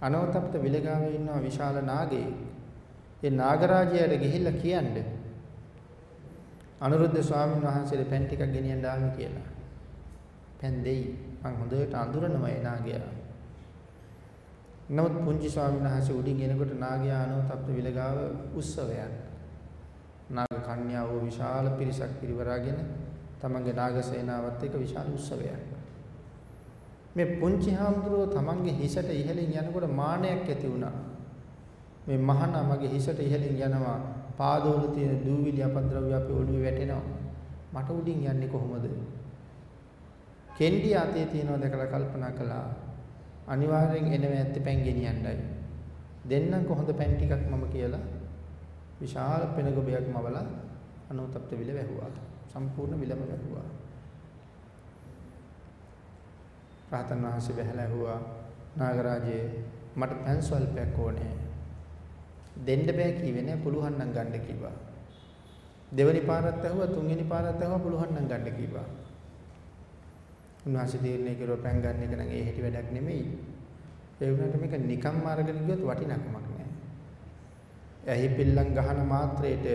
අනවතප්ත විලගාවේ ඉන්නවා විශාල නාගයෙක්. ඒ නාගරාජයාට ගිහිල්ලා කියන්නේ අනුරුද්ධ ස්වාමීන් වහන්සේට පෙන් ටිකක් ගෙනියන්න ආවේ කියලා. පෙන් දෙයි. මං හොඳට අඳුරනවා ඒ නාගයා. නමුත් පුංචි ස්වාමීන් වහන්සේ උඩින් එනකොට නාගයා අනෝතප්ත විලගාව උත්සවයක්. නාග කන්‍යාව විශාල පිරිසක් පිරිවරාගෙන තමන්ගේ නාග සේනාවත් එක්ක විශාල උත්සවයක්. මේ පුංචි හාමුදුරුවෝ තමන්ගේ හිසට ඉහළින් යනකොට මානයක් ඇති වුණා. මේ මහාන මගේ හිසට ඉහළින් යනවා පාදවල තියෙන දූවිලි අපද්‍රව්‍ය අපේ ඔළුවේ වැටෙනවා. මට උඩින් යන්නේ කොහොමද? කෙන්ඩි අතේ තියනවා දැකලා කල්පනා කළා. අනිවාර්යෙන් එනව ඇත්තේ පැන් ගෙනියන්නයි. දෙන්නම් කොහොඳ පැන් ටිකක් මම කියලා විශාල පෙන ගොබයක් මවලා අනුතප්ත විල වැහුවා. සම්පූර්ණ විලම වැහුවා. රහතන් වහන්සේ බැහැලා ඇහුවා නාගරාජේ මට පැන් ස්වල්පයක් ඕනේ. දෙන්න බෑ කිව්වේ නෑ පුළුවන් නම් ගන්න කිව්වා. දෙවනි පාරත් ඇහුවා තුන්වෙනි පාරත් ඇහුවා පුළුවන් නම් ගන්න කිව්වා. උන්වහන්සේ තීරණය කරුවා පැන් ගන්න එක නම් ඒ හැටි වැඩක් නෙමෙයි. ඒ වුණාට මේක නිකම්ම අරගෙන ගියොත් වටිනකමක් නෑ. ඇහි පිල්ලම් ගහන මාත්‍රයට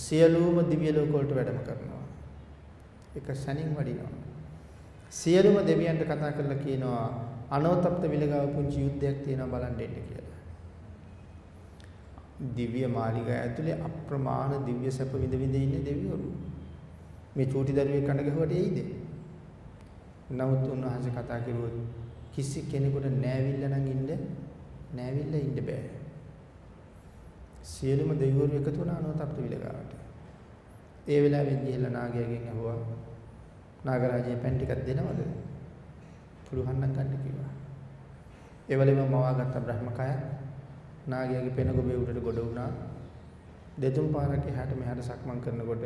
සියලුම දිව්‍ය ලෝක වලට වැඩම කරනවා. එක සැනින් වඩිනවා. සියලුම දෙවියන්ට කතා කරලා කියනවා අනවතප්ත විලගාව පුංචි යුද්ධයක් තියෙනවා බලන්න එන්න කියලා. දිව්‍ය මාලිගා ඇතුලේ අප්‍රමාණ දිව්‍ය සැප විඳ විඳ ඉන්නේ දෙවිවරු. මේ චූටි දරුවෙක් කන ගැහුවට එයිද? නමුත් උන්වහන්සේ කතා කරුවොත් කිසි කෙනෙකුට නෑවිල්ල නම් ඉන්න නෑවිල්ල ඉන්න බෑ. සියලුම දෙවිවරු එකතු වුණා අනෝතප්ත විලගාවට. ඒ වෙලාවෙන් ගිහිල්ලා නාගයාගෙන් අහුවා නාගරාජයේ පැන් ටිකක් දෙනවද? පුළුවන් නම් ගන්න කිව්වා. ඒ වෙලෙම මවාගත්ත බ්‍රහ්මකය නාගයාගේ පෙන ගොබේ උඩට ගොඩ වුණා. දෙතුන් පාරක් එහාට මෙහාට සක්මන් කරනකොට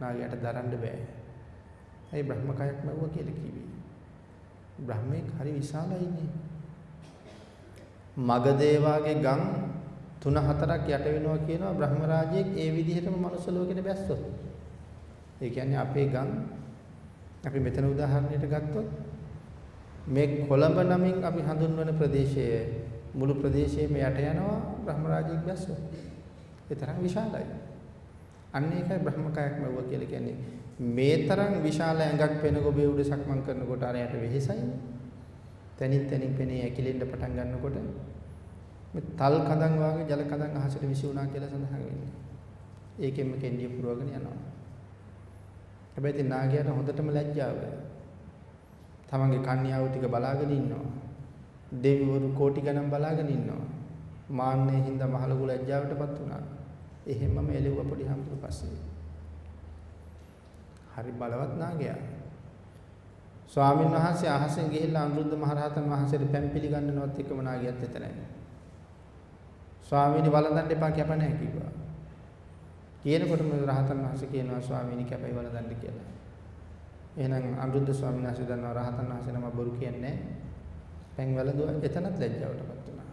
නාගයාට දරන්න බෑ. ඇයි බ්‍රහ්මකයක් මැව්වා කියලා කිව්වේ? බ්‍රහ්මෙක් හරි විශාලයිනේ. මගදේවාගේ ගම් තුන හතරක් යට වෙනවා කියනවා බ්‍රහ්ම රාජයෙක් ඒ විදිහටම මනුස්ස ලෝකෙට බැස්සොත්. ඒ කියන්නේ අපේ ගම් අපි මෙතන උදාහරණයට ගත්තොත් මේ කොළඹ නමින් අපි හඳුන්වන ප්‍රදේශය මුළු ප්‍රදේශයේම යට යනවා බ්‍රහ්ම රාජයෙක් බැස්සොත්. ඒ තරම් විශාලයි. අන්න ඒකයි බ්‍රහ්මකයක් මැව්වා කියලා කියන්නේ. මේ තරම් විශාල ඇඟක් පෙන ගොබේ උඩ සක්මන් කරනකොට අර යට වෙහෙසයිනේ. තනින් තනින් පෙනේ ඇකිලෙන්න පටන් ගන්නකොට මේ තල් කඳන් වාගේ ජල කඳන් අහසට විසි වුණා කියලා සඳහන් වෙන්නේ. ඒකෙන්ම කෙන්ඩිය පුරවගෙන යනවා. හැබැයි ඉතින් නාගයාට හොඳටම ලැජ්ජාව. තමන්ගේ කන්‍යාව ටික බලාගෙන ඉන්නවා. දෙවිවරු කෝටි ගණන් බලාගෙන ඉන්නවා. මාන්නේ හින්දා මහලුකු ලැජ්ජාවටපත් වුණා. එහෙමම එළෙව්ව පොඩි හම්තුරු පස්සේ. හරි බලවත් නාගයා. ස්වාමීන් වහන්සේ අහසෙන් ගිහිල්ලා අනුරුද්ධ මහරහතන් වහන්සේට පැන් පිළිගන්නනවත් එක්කම නාගයාත් එතනයි. ස්වාමීනි වළඳන්න එපා කැප නැහැ කිව්වා. කියනකොටම රහතන් වහන්සේ කියනවා ස්වාමීනි කැපයි වළඳන්න කියලා. එහෙනම් අනුරුද්ධ ස්වාමීන් වහන්සේ දන්නවා රහතන් වහන්සේ නම බොරු කියන්නේ පැන් වළඳුවා එතනත් ලැජ්ජාවටපත් වුණා.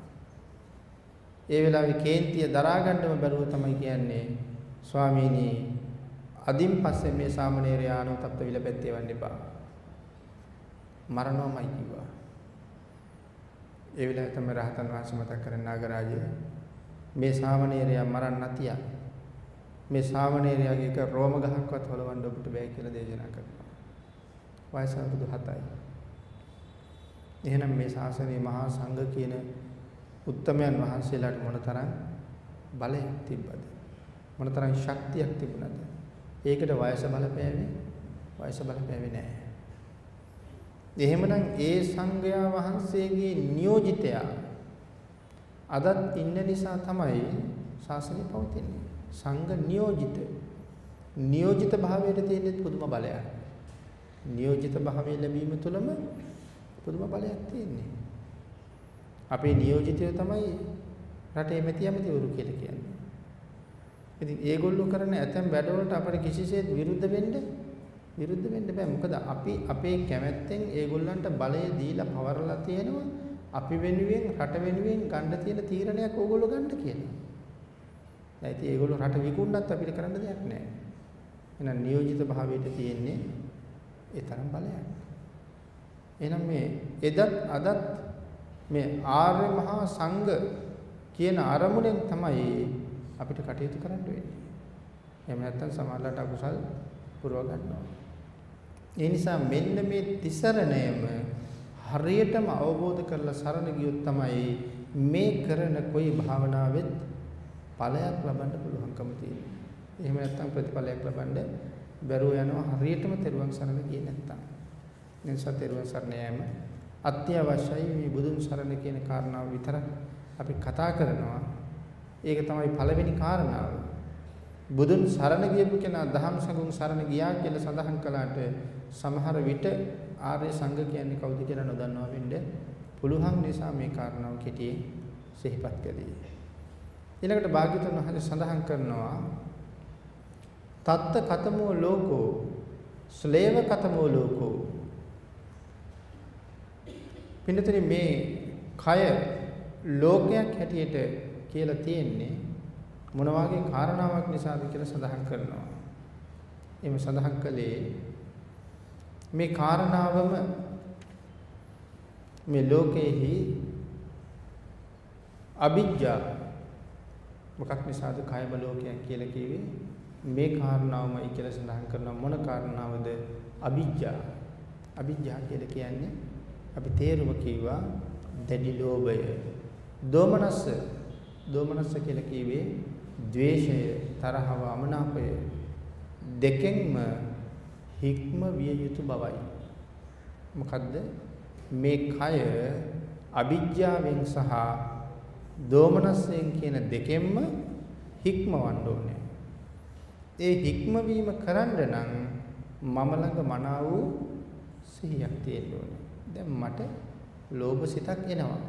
ඒ වෙලාවේ කේන්තිය දරා ගන්නම බැරුව තමයි කියන්නේ ස්වාමීනි අදින් පස්සේ මේ සාමණේරය ආනෝ තප්ත විලපැත්තේ වන්න එපා. මරණවමයි කිව්වා. ඒ වෙලාවේ තමයි රහතන් වහන්සේ මතක් කරන්නේ නාගරාජය මේ සාමණේරයා මරන්න නැතිය. මේ සාමණේරයාගේ එක රෝම ගහක්වත් හොලවන්න ඔබට බෑ කියලා දේශනා කරනවා. වයස අවුරුදු 7යි. එහෙනම් මේ ශාසනයේ මහා සංඝ කියන උත්තමයන් වහන්සේලාට මොනතරම් බලයක් තිබ්බද? මොනතරම් ශක්තියක් තිබුණද? ඒකට වයස බලපෑවේ වයස බලපෑවේ නැහැ. එහෙමනම් ඒ සංඝයා වහන්සේගේ නියෝජිතයා අදත් ඉන්න නිසා තමයි ශාසනය පවතින්නේ. සංඝ නියෝජිත. නියෝජිත භාවයට තියෙන පුදුම බලයක්. නියෝජිත භාවය ලැබීම තුළම පුදුම බලයක් තියෙන්නේ. අපේ නියෝජිතය තමයි රටේ මැති ඇමතිවරු කියලා කියන්නේ. ඉතින් ඒගොල්ලෝ කරන ඇතැම් වැඩවලට අපිට කිසිසේත් විරුද්ධ වෙන්න විරුද්ධ වෙන්න බෑ. මොකද අපි අපේ කැමැත්තෙන් ඒගොල්ලන්ට බලය දීලා පවරලා තියෙනවා. අපි වෙනුවෙන් රට වෙනුවෙන් ගන්න තියෙන තීරණයක් ඕගොල්ලෝ ගන්න කියලා. දැන් ඉතින් ඒගොල්ලෝ රට විකුණනත් අපිට කරන්න දෙයක් නැහැ. එහෙනම් නියෝජිත භාවයට තියෙන්නේ ඒ තරම් බලයක්. එහෙනම් මේ එදත් අදත් මේ ආර්ය මහා සංඝ කියන අරමුණෙන් තමයි අපිට කටයුතු කරන්න වෙන්නේ. එහෙම නැත්නම් සමහරලාට අකුසල් පුරව ගන්නවා. ඒ නිසා මෙන්න මේ තිසරණයම හරියටම අවබෝධ කරලා සරණ ගියොත් තමයි මේ කරන කොයි භාවනාවෙත් ඵලයක් ලබන්න පුළුවන්කම තියෙනවා. එහෙම නැත්නම් ප්‍රතිඵලයක් ලබන්න බැරුව යනවා හරියටම තෙරුවන් සරණ ගියේ නැත්නම්. නිසා තෙරුවන් සරණ යෑම අත්‍යවශ්‍යයි මේ බුදුන් සරණ කියන කාරණාව විතරක් අපි කතා කරනවා. ඒක තමයි පළවෙනි කාරණාව. බුදුන් සරණ ගියපු කෙනා දහම් සංගුණ සරණ ගියා කියලා සඳහන් කළාට සමහර විට ආර්ය සංඝ කියන්නේ කවුද කියලා නොදන්නවා වෙන්නේ පුළුවන් නිසා මේ කාරණාව කෙටියෙන් සිහිපත් කළේ. ඊළඟට භාග්‍යවතුන් වහන්සේ සඳහන් කරනවා තත්ත කතමෝ ලෝකෝ ස්ලේව කතමෝ ලෝකෝ පින්නතර මේ කය ලෝකයක් හැටියට කියලා තියෙන්නේ මොන වගේ කාරණාවක් නිසාද කියලා සඳහන් කරනවා. එimhe සඳහන් කළේ මේ කාරණාවම මේ ලෝකෙහි අවිජ්ජා මොකක් නිසාද කායම ලෝකයක් කියලා කිව්වේ? මේ කාරණාවමයි කියලා සඳහන් කරන මොන කාරණාවද? අවිජ්ජා අවිජ්ජා කියලා කියන්නේ අපි තේරුම කිව්වා දැඩි ලෝභය. දෝමනස්ස. දෝමනස්ස කියලා කිව්වේ ද්වේෂය තරහව අමනාපය. දෙකෙන්ම හික්ම විය යුතු බවයි. මොකද්ද? මේ කය අවිජ්ජාවෙන් සහ දෝමනස්යෙන් කියන දෙකෙන්ම හික්මවන්න ඕනේ. ඒ හික්මවීම කරන්න නම් මම ළඟ මනා වූ සිහියක් තියෙන්න ඕනේ. දැන් මට ලෝභ සිතක් එනවා.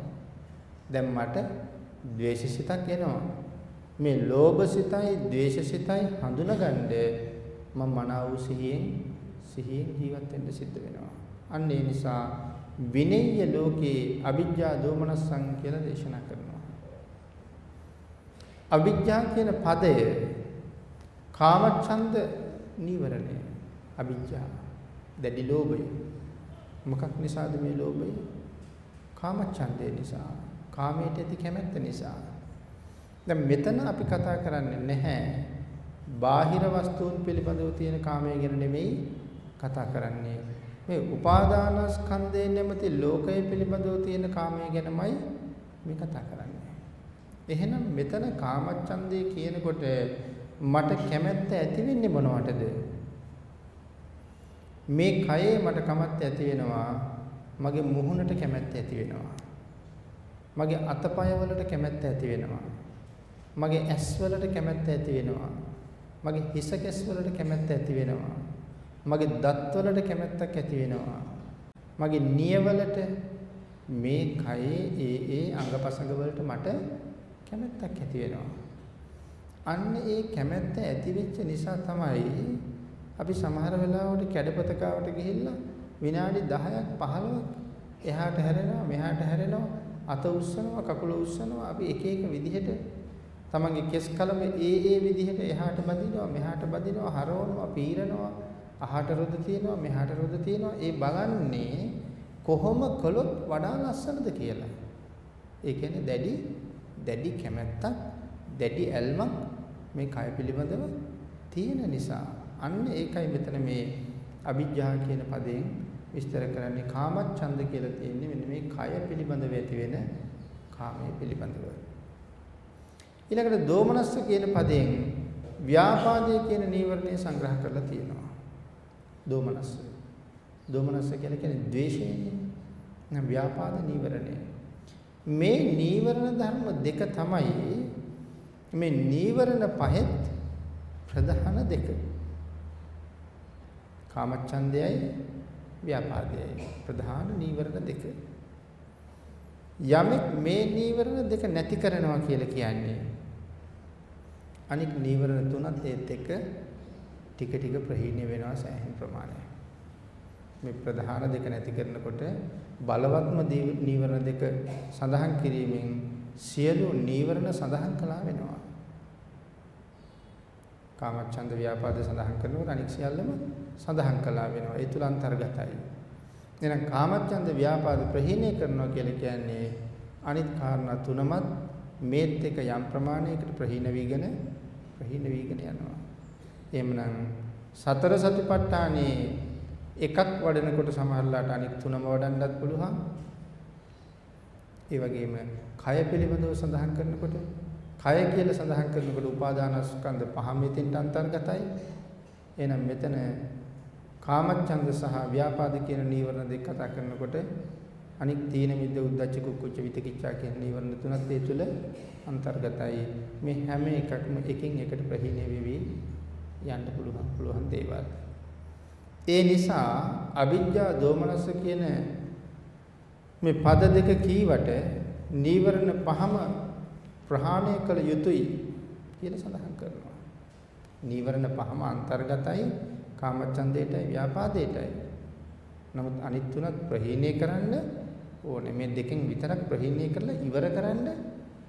දැන් මට ද්වේෂ සිතක් එනවා. මේ ලෝභ සිතයි ද්වේෂ සිතයි හඳුනගන්න මම මනා වූ සිහියෙන් සිහියෙන් ජීවත් වෙන්න සිද්ධ වෙනවා. අන්න ඒ නිසා විනය්‍ය ලෝකේ අවිජ්ජා දෝමනස්සං කියලා දේශනා කරනවා. අවිජ්ජා කියන පදය කාමච්ඡන්ද නීවරණය. අවිජ්ජා දැඩි ලෝභය. මොකක් නිසාද මේ ලෝභය? කාමච්ඡන්දය නිසා. කාමයට ඇති කැමැත්ත නිසා. දැන් මෙතන අපි කතා කරන්නේ නැහැ බාහිර වස්තුන් පිළිබඳව තියෙන කාමය ගැන නෙමෙයි කතා කරන්නේ මේ උපාදානස්කන්ධය නැමැති ලෝකය පිළිබඳව තියෙන කාමය ගැනමයි මේ කතා කරන්නේ. එහෙනම් මෙතන කාමච්ඡන්දය කියනකොට මට කැමැත්ත ඇති වෙන්නේ මොනවටද? මේ කයේ මට කැමැත්ත ඇති වෙනවා මගේ මුහුණට කැමැත්ත ඇති වෙනවා. මගේ අතපය වලට කැමැත්ත ඇති වෙනවා. මගේ ඇස් වලට කැමැත්ත ඇති වෙනවා. මගේ හිස කැස් වලට කැමැත්ත ඇති වෙනවා. මගේ දත් වලට කැමැත්තක් ඇති වෙනවා. මගේ නියවලට මේ කයේ ඒ ඒ අංගපසංග වලට මට කැමැත්තක් ඇති වෙනවා. අන්න ඒ කැමැත්ත ඇති වෙච්ච නිසා තමයි අපි සමහර වෙලාවට කැඩපතකාවට ගිහිල්ලා විනාඩි 10ක් 15ක් එහාට හැරෙනවා මෙහාට හැරෙනවා අත උස්සනවා කකුල උස්සනවා අපි එක එක විදිහට තමන්ගේ කෙස් කලම ඒ ඒ විදිහට එහාට බදිනවා මෙහාට බදිනවා හරවනවා පීරනවා අහට රොද තියෙනවා මෙහාට රොද තියෙනවා ඒ බලන්නේ කොහොම කළොත් වඩා ලස්සනද කියලා. ඒ කියන්නේ දැඩි දැඩි කැමැත්තක් දැඩි ඇල්මක් මේ කය පිළිබඳව තියෙන නිසා අන්න ඒකයි මෙතන මේ අවිජ්ජා කියන පදයෙන් විස්තර කරන්නේ කාමච්ඡන්ද කියලා තියෙන්නේ මෙන්න මේ කය පිළිබඳව ඇති වෙන කාමයේ පිළිබඳව. ඊළඟට දෝමනස්ස කියන පදයෙන් ව්‍යාපාදයේ කියන නීවරණය සංග්‍රහ කරලා තියෙනවා. දෝමනස්ස. දෝමනස්ස කියලා කියන්නේ ද්වේෂයනේ. නම් ව්‍යාපාද නීවරණය. මේ නීවරණ ධර්ම දෙක තමයි මේ නීවරණ පහෙත් ප්‍රධාන දෙක. කාමච්ඡන්දයයි ව්‍යාපාදයයි ප්‍රධාන නීවරණ දෙක. යමෙක් මේ නීවරණ දෙක නැති කරනවා කියලා කියන්නේ අනික් නීවරණ තුනත් ඒත් එක්ක ටික ටික ප්‍රහීණය වෙනවා සෑහෙන ප්‍රමාණයක්. මේ ප්‍රධාන දෙක නැති කරනකොට බලවත්ම නීවරණ දෙක සඳහන් කිරීමෙන් සියලු නීවරණ සඳහන් කළා වෙනවා. කාමච්ඡන්ද ව්‍යාපාද සඳහන් කරනකොට අනික් සියල්ලම සඳහන් කළා වෙනවා. ඒ තුල අන්තර්ගතයි. එහෙනම් කාමච්ඡන්ද ව්‍යාපාද ප්‍රහීණය කරනවා කියලා කියන්නේ අනිත් කාරණා තුනමත් මේත් එක යම් ප්‍රමාණයකට ප්‍රහීන වීගෙන ප්‍රහීන වීගෙන යනවා. එහෙමනම් සතර සතිපට්ඨානේ එකක් වඩනකොට සමහරලාට අනිත් තුනම වඩන්නත් පුළුවන්. ඒ වගේම කය පිළිබඳව සඳහන් කරනකොට කය කියලා සඳහන් කරනකොට උපාදානස්කන්ධ පහ මෙතෙන්ට අන්තර්ගතයි. එහෙනම් මෙතන කාමච්ඡන්ද සහ ව්‍යාපාද කියන නීවරණ දෙක කතා කරනකොට අනික් තීන මිද්ද උද්දච්ච කුක්කුච්ච විතකිච්ඡා කියන නීවරණ තුනත් ඒ තුල අන්තර්ගතයි. මේ හැම එකක්ම එකින් එකට ප්‍රහීණය වෙවි යන්න පුළුවන් පුළුවන් දේවල්. ඒ නිසා අවිජ්ජා දෝමනස කියන මේ පද දෙක කීවට නීවරණ පහම ප්‍රහාණය කළ යුතුයි කියලා සඳහන් කරනවා. නීවරණ පහම අන්තර්ගතයි කාමච්ඡන්දේටයි ව්‍යාපාදේටයි. නමුත් අනිත් තුනත් ප්‍රහීණය කරන්න ඕනේ. මේ දෙකෙන් විතරක් ප්‍රහීණය කරලා ඉවර කරන්න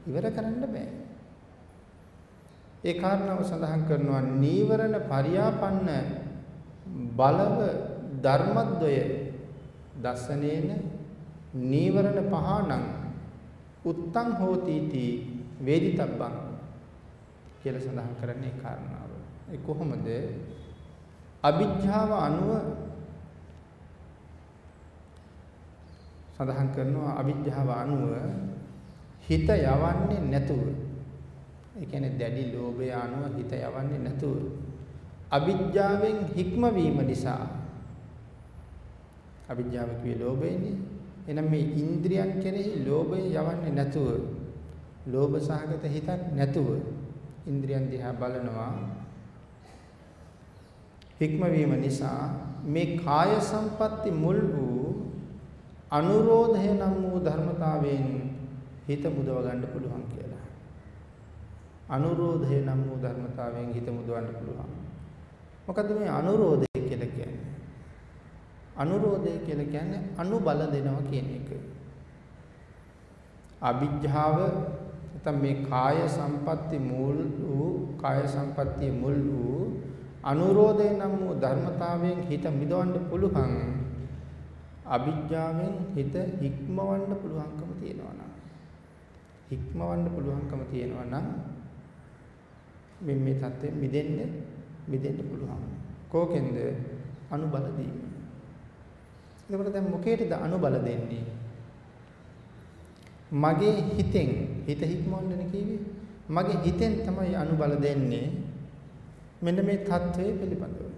ඉවර කරන්න බෑ. ඒ කාරණාව සඳහන් කරනවා නීවරණ පරියාපන්න බලව ධර්මද්වය දස්සනේන නීවරණ පහණං උත්තං හෝතිති වේදිතබ්බං කියලා සඳහන් කරන්නේ කාරණාව. ඒ කොහොමද? අවිජ්ජාව අනුව සඳහන් කරනවා අවිජ්ජාව අනුව හිත යවන්නේ නැතුව ඒ කියන්නේ දැඩි ලෝභය අනුව හිත යවන්නේ නැතුව අවිජ්ජාවෙන් හික්මවීම නිසා අවිජ්ජාව කියේ ලෝභයනේ එහෙනම් මේ ඉන්ද්‍රියන් කෙරෙහි ලෝභය යවන්නේ නැතුව ලෝභ සහගත හිතක් නැතුව ඉන්ද්‍රියන් දිහා බලනවා හික්මවීම නිසා මේ කාය සම්පatti මුල් වූ අනුරෝධය නම් වූ ධර්මතාවයෙන් හිත මුදව ගන්න පුළුවන් කියලා. අනුරෝධය නම් වූ ධර්මතාවයෙන් හිත මුදවන්න පුළුවන්. මොකද මේ අනුරෝධය කියලා කියන්නේ? අනුරෝධය කියලා කියන්නේ අනුබල දෙනවා කියන එක. අවිජ්ජාව නැත්නම් මේ කාය සම්පatti මුල් වූ කාය සම්පත්තිය මුල් වූ අනුරෝධය නම් වූ ධර්මතාවයෙන් හිත මිදවන්න පුළුවන් අවිජ්ජාවෙන් හිත හික්මවන්න පුළුවන්කම තියෙනවා නම් හික්මවන්න පුළුවන්කම තියෙනවා නම් මේ මේ தත්ත්වෙ මිදෙන්න මිදෙන්න පුළුවන්. කෝකෙන්ද? අනුබල දීම. එතකොට දැන් මොකේද අනුබල දෙන්නේ? මගේ හිතෙන් හිත හික්මවන්නනේ කිව්වේ. මගේ හිතෙන් තමයි අනුබල දෙන්නේ. මෙන්න මේ தત્ත්වය පිළිබඳව.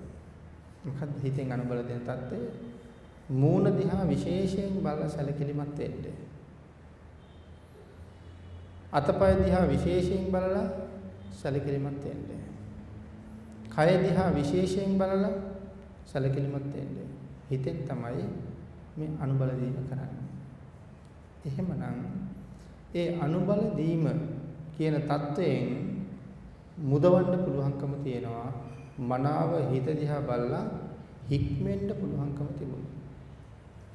මොකද්ද හිතෙන් අනුබල දෙන தત્ත්වය? මූණ දිහා විශේෂයෙන් බලලා සැලකිලිමත් වෙන්න. අතපය දිහා විශේෂයෙන් බලලා සැලකිලිමත් වෙන්න. කය දිහා විශේෂයෙන් බලලා සැලකිලිමත් වෙන්න. හිතෙන් තමයි මේ අනුබල දීම කරන්නේ. එහෙමනම් ඒ අනුබල දීම කියන தත්වයෙන් මුදවන්න පුළුවන්කම තියෙනවා. මනාව හිත දිහා බලලා හික්මෙන්න පුළුවන්කම තිබුණා.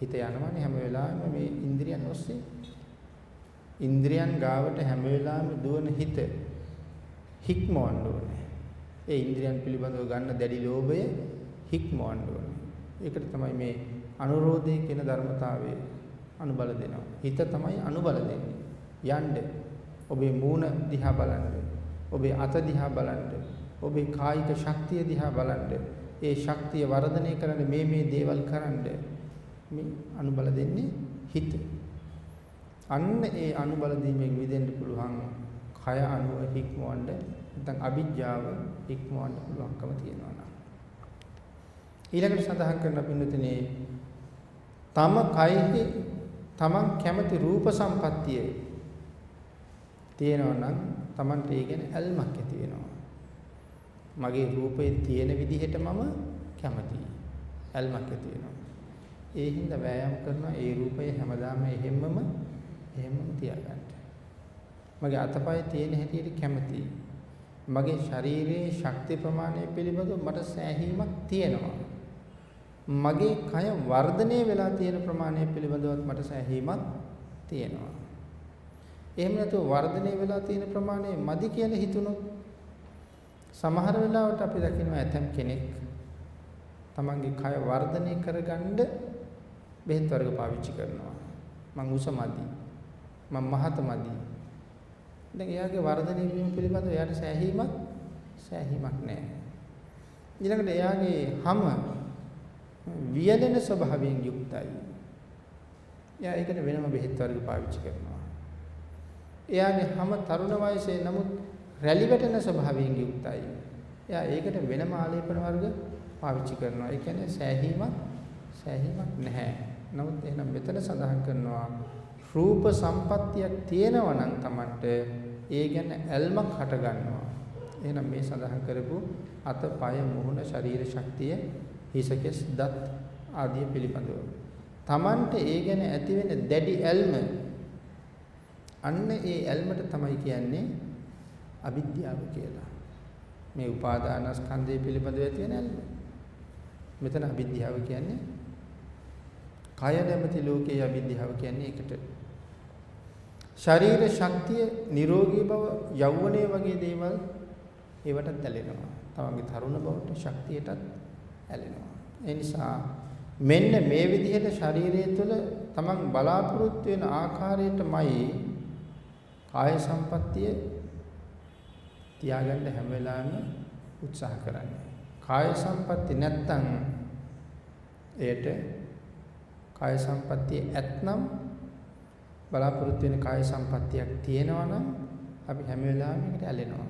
හිත යනවනේ හැම වෙලාවෙම මේ ඉන්ද්‍රියන් ඔස්සේ. ඉන්ද්‍රියන් ගාවට හැම වෙලාවෙම දුවන හිත හික්මවන්න ඕනේ. ඒ ඉන්ද්‍රියන් පිළිබඳව ගන්න දැඩි ලෝභය හික්මවන්න ඕනේ. ඒකට තමයි මේ අනුරෝධය කියන ධර්මතාවය අනුබල දෙනවා. හිත තමයි අනුබල දෙන්නේ. යන්න ඔබේ මූණ දිහා බලන්න. ඔබේ අත දිහා බලන්න. ඔබේ කායික ශක්තිය දිහා බලන්න. ඒ ශක්තිය වර්ධනය කරන්න මේ මේ දේවල් කරන්න මේ අනුබල දෙන්නේ හිත. අන්න ඒ අනුබල දීමෙන් විදෙන්න පුළුවන් කය අනුව හික්මවන්න නැත්නම් අවිජ්ජාව හික්මවන්න පුළුවන්කම තියෙනවා. ඊළඟට සඳහන් කරන පින්නතනේ තම කයෙහි තමන් කැමති රූප සම්පත්තිය තියෙනවා නම් තමන්ට ඒ ගැන ඇල්මක් ඇති වෙනවා. මගේ රූපේ තියෙන විදිහට මම කැමතියි. ඇල්මක් ඇති වෙනවා. ඒ හින්දා වෑයම් කරනවා ඒ රූපය හැමදාම එහෙම්මම එහෙම්මම තියාගන්න. මගේ අතපය තියෙන හැටියට කැමතියි. මගේ ශරීරයේ ශක්ති ප්‍රමාණය පිළිබඳව මට සෑහීමක් තියෙනවා. මගේ කය වර්ධනය වෙලා තියෙන ප්‍රමාණය පිළිබඳවත් මට සැහැීමක් තියෙනවා. එහෙම නැතුව වර්ධනය වෙලා තියෙන ප්‍රමාණය මදි කියලා හිතුනොත් සමහර වෙලාවට අපි දකිනවා ඇතම් කෙනෙක් තමන්ගේ කය වර්ධනය කරගන්න බෙහෙත් වර්ග පාවිච්චි කරනවා. මං උස මදි. මං මහත මදි. දැන් එයාගේ වර්ධනය වීම පිළිබඳව එයාට සෑහීමක් සෑහීමක් නැහැ. ඊළඟට එයාගේ හැම වියදෙන ස්වභාවයෙන් යුක්තයි. එයා ඒකට වෙනම බෙහෙත් වර්ග පාවිච්චි කරනවා. එයාගේ හැම තරුණ වයසේ නමුත් රැලි වැටෙන ස්වභාවයෙන් යුක්තයි. එයා ඒකට වෙනම ආලේපන වර්ග පාවිච්චි කරනවා. ඒ කියන්නේ සෑහීමක් සෑහීමක් නැහැ. නමුත් එහෙනම් මෙතන සඳහන් කරනවා රූප සම්පත්තියක් තියෙනවා නම් Tamanට ඒ ගැන ඇල්මක් හට ගන්නවා. එහෙනම් මේ සඳහන් කරපු අත, පය, මුහුණ, ශරීර ශක්තිය, හිසකෙස්, දත් ආදී පිළිබඳව. Tamanට ඒ ගැන ඇති වෙන දැඩි ඇල්ම අන්න ඒ ඇල්මට තමයි කියන්නේ අවිද්‍යාව කියලා. මේ උපාදානස්කන්ධය පිළිබඳව ඇති වෙන ඇල්ම. මෙතන අවිද්‍යාව කියන්නේ කය නැමැති ලෝකයේ අවිද්‍යාව කියන්නේ ඒකට. ශරීර ශක්තිය, නිරෝගී බව, යෞවනය වගේ දේවල් ඒවටත් ඇලෙනවා. තමන්ගේ තරුණ බවට ශක්තියටත් ඇලෙනවා. ඒ නිසා මෙන්න මේ විදිහට ශරීරය තුළ තමන් බලාපොරොත්තු වෙන ආකාරයටමයි කාය සම්පත්තිය තියාගන්න හැම වෙලාවෙම උත්සාහ කරන්නේ. කාය සම්පatti නැත්තම් එයට කාය සම්පත්තිය ඇත්නම් බලාපොරොත්තු වෙන කාය සම්පත්තියක් තියෙනවා නම් අපි හැම වෙලාවෙම ඒකට ඇලෙනවා.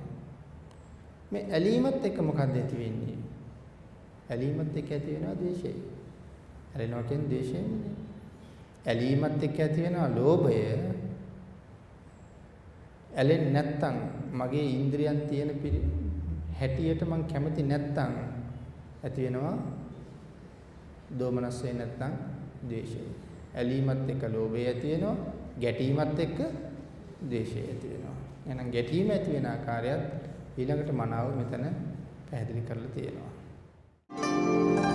මේ ඇලීමත් එක්ක මොකක්ද ඇති වෙන්නේ? ඇලීමත් එක්ක ඇති වෙනවා ද්වේෂය. ඇලෙනවා කියන්නේ ද්වේෂයනේ. ඇලීමත් එක්ක ඇති වෙනවා ලෝභය. ඇලෙන්නේ නැත්තම් මගේ ඉන්ද්‍රියන් තියෙන හැටියට මං කැමති නැත්තම් ඇති වෙනවා දෝමනස්සේ නැත්තම් ද්වේෂය. ඇලීමත් එක්ක ලෝභය ඇති වෙනවා, ගැටීමත් එක්ක ද්වේෂය ඇති වෙනවා. එහෙනම් ගැටීම ඇති වෙන ආකාරයත් ඊළඟට මනාව මෙතන පැහැදිලි කරලා තියෙනවා.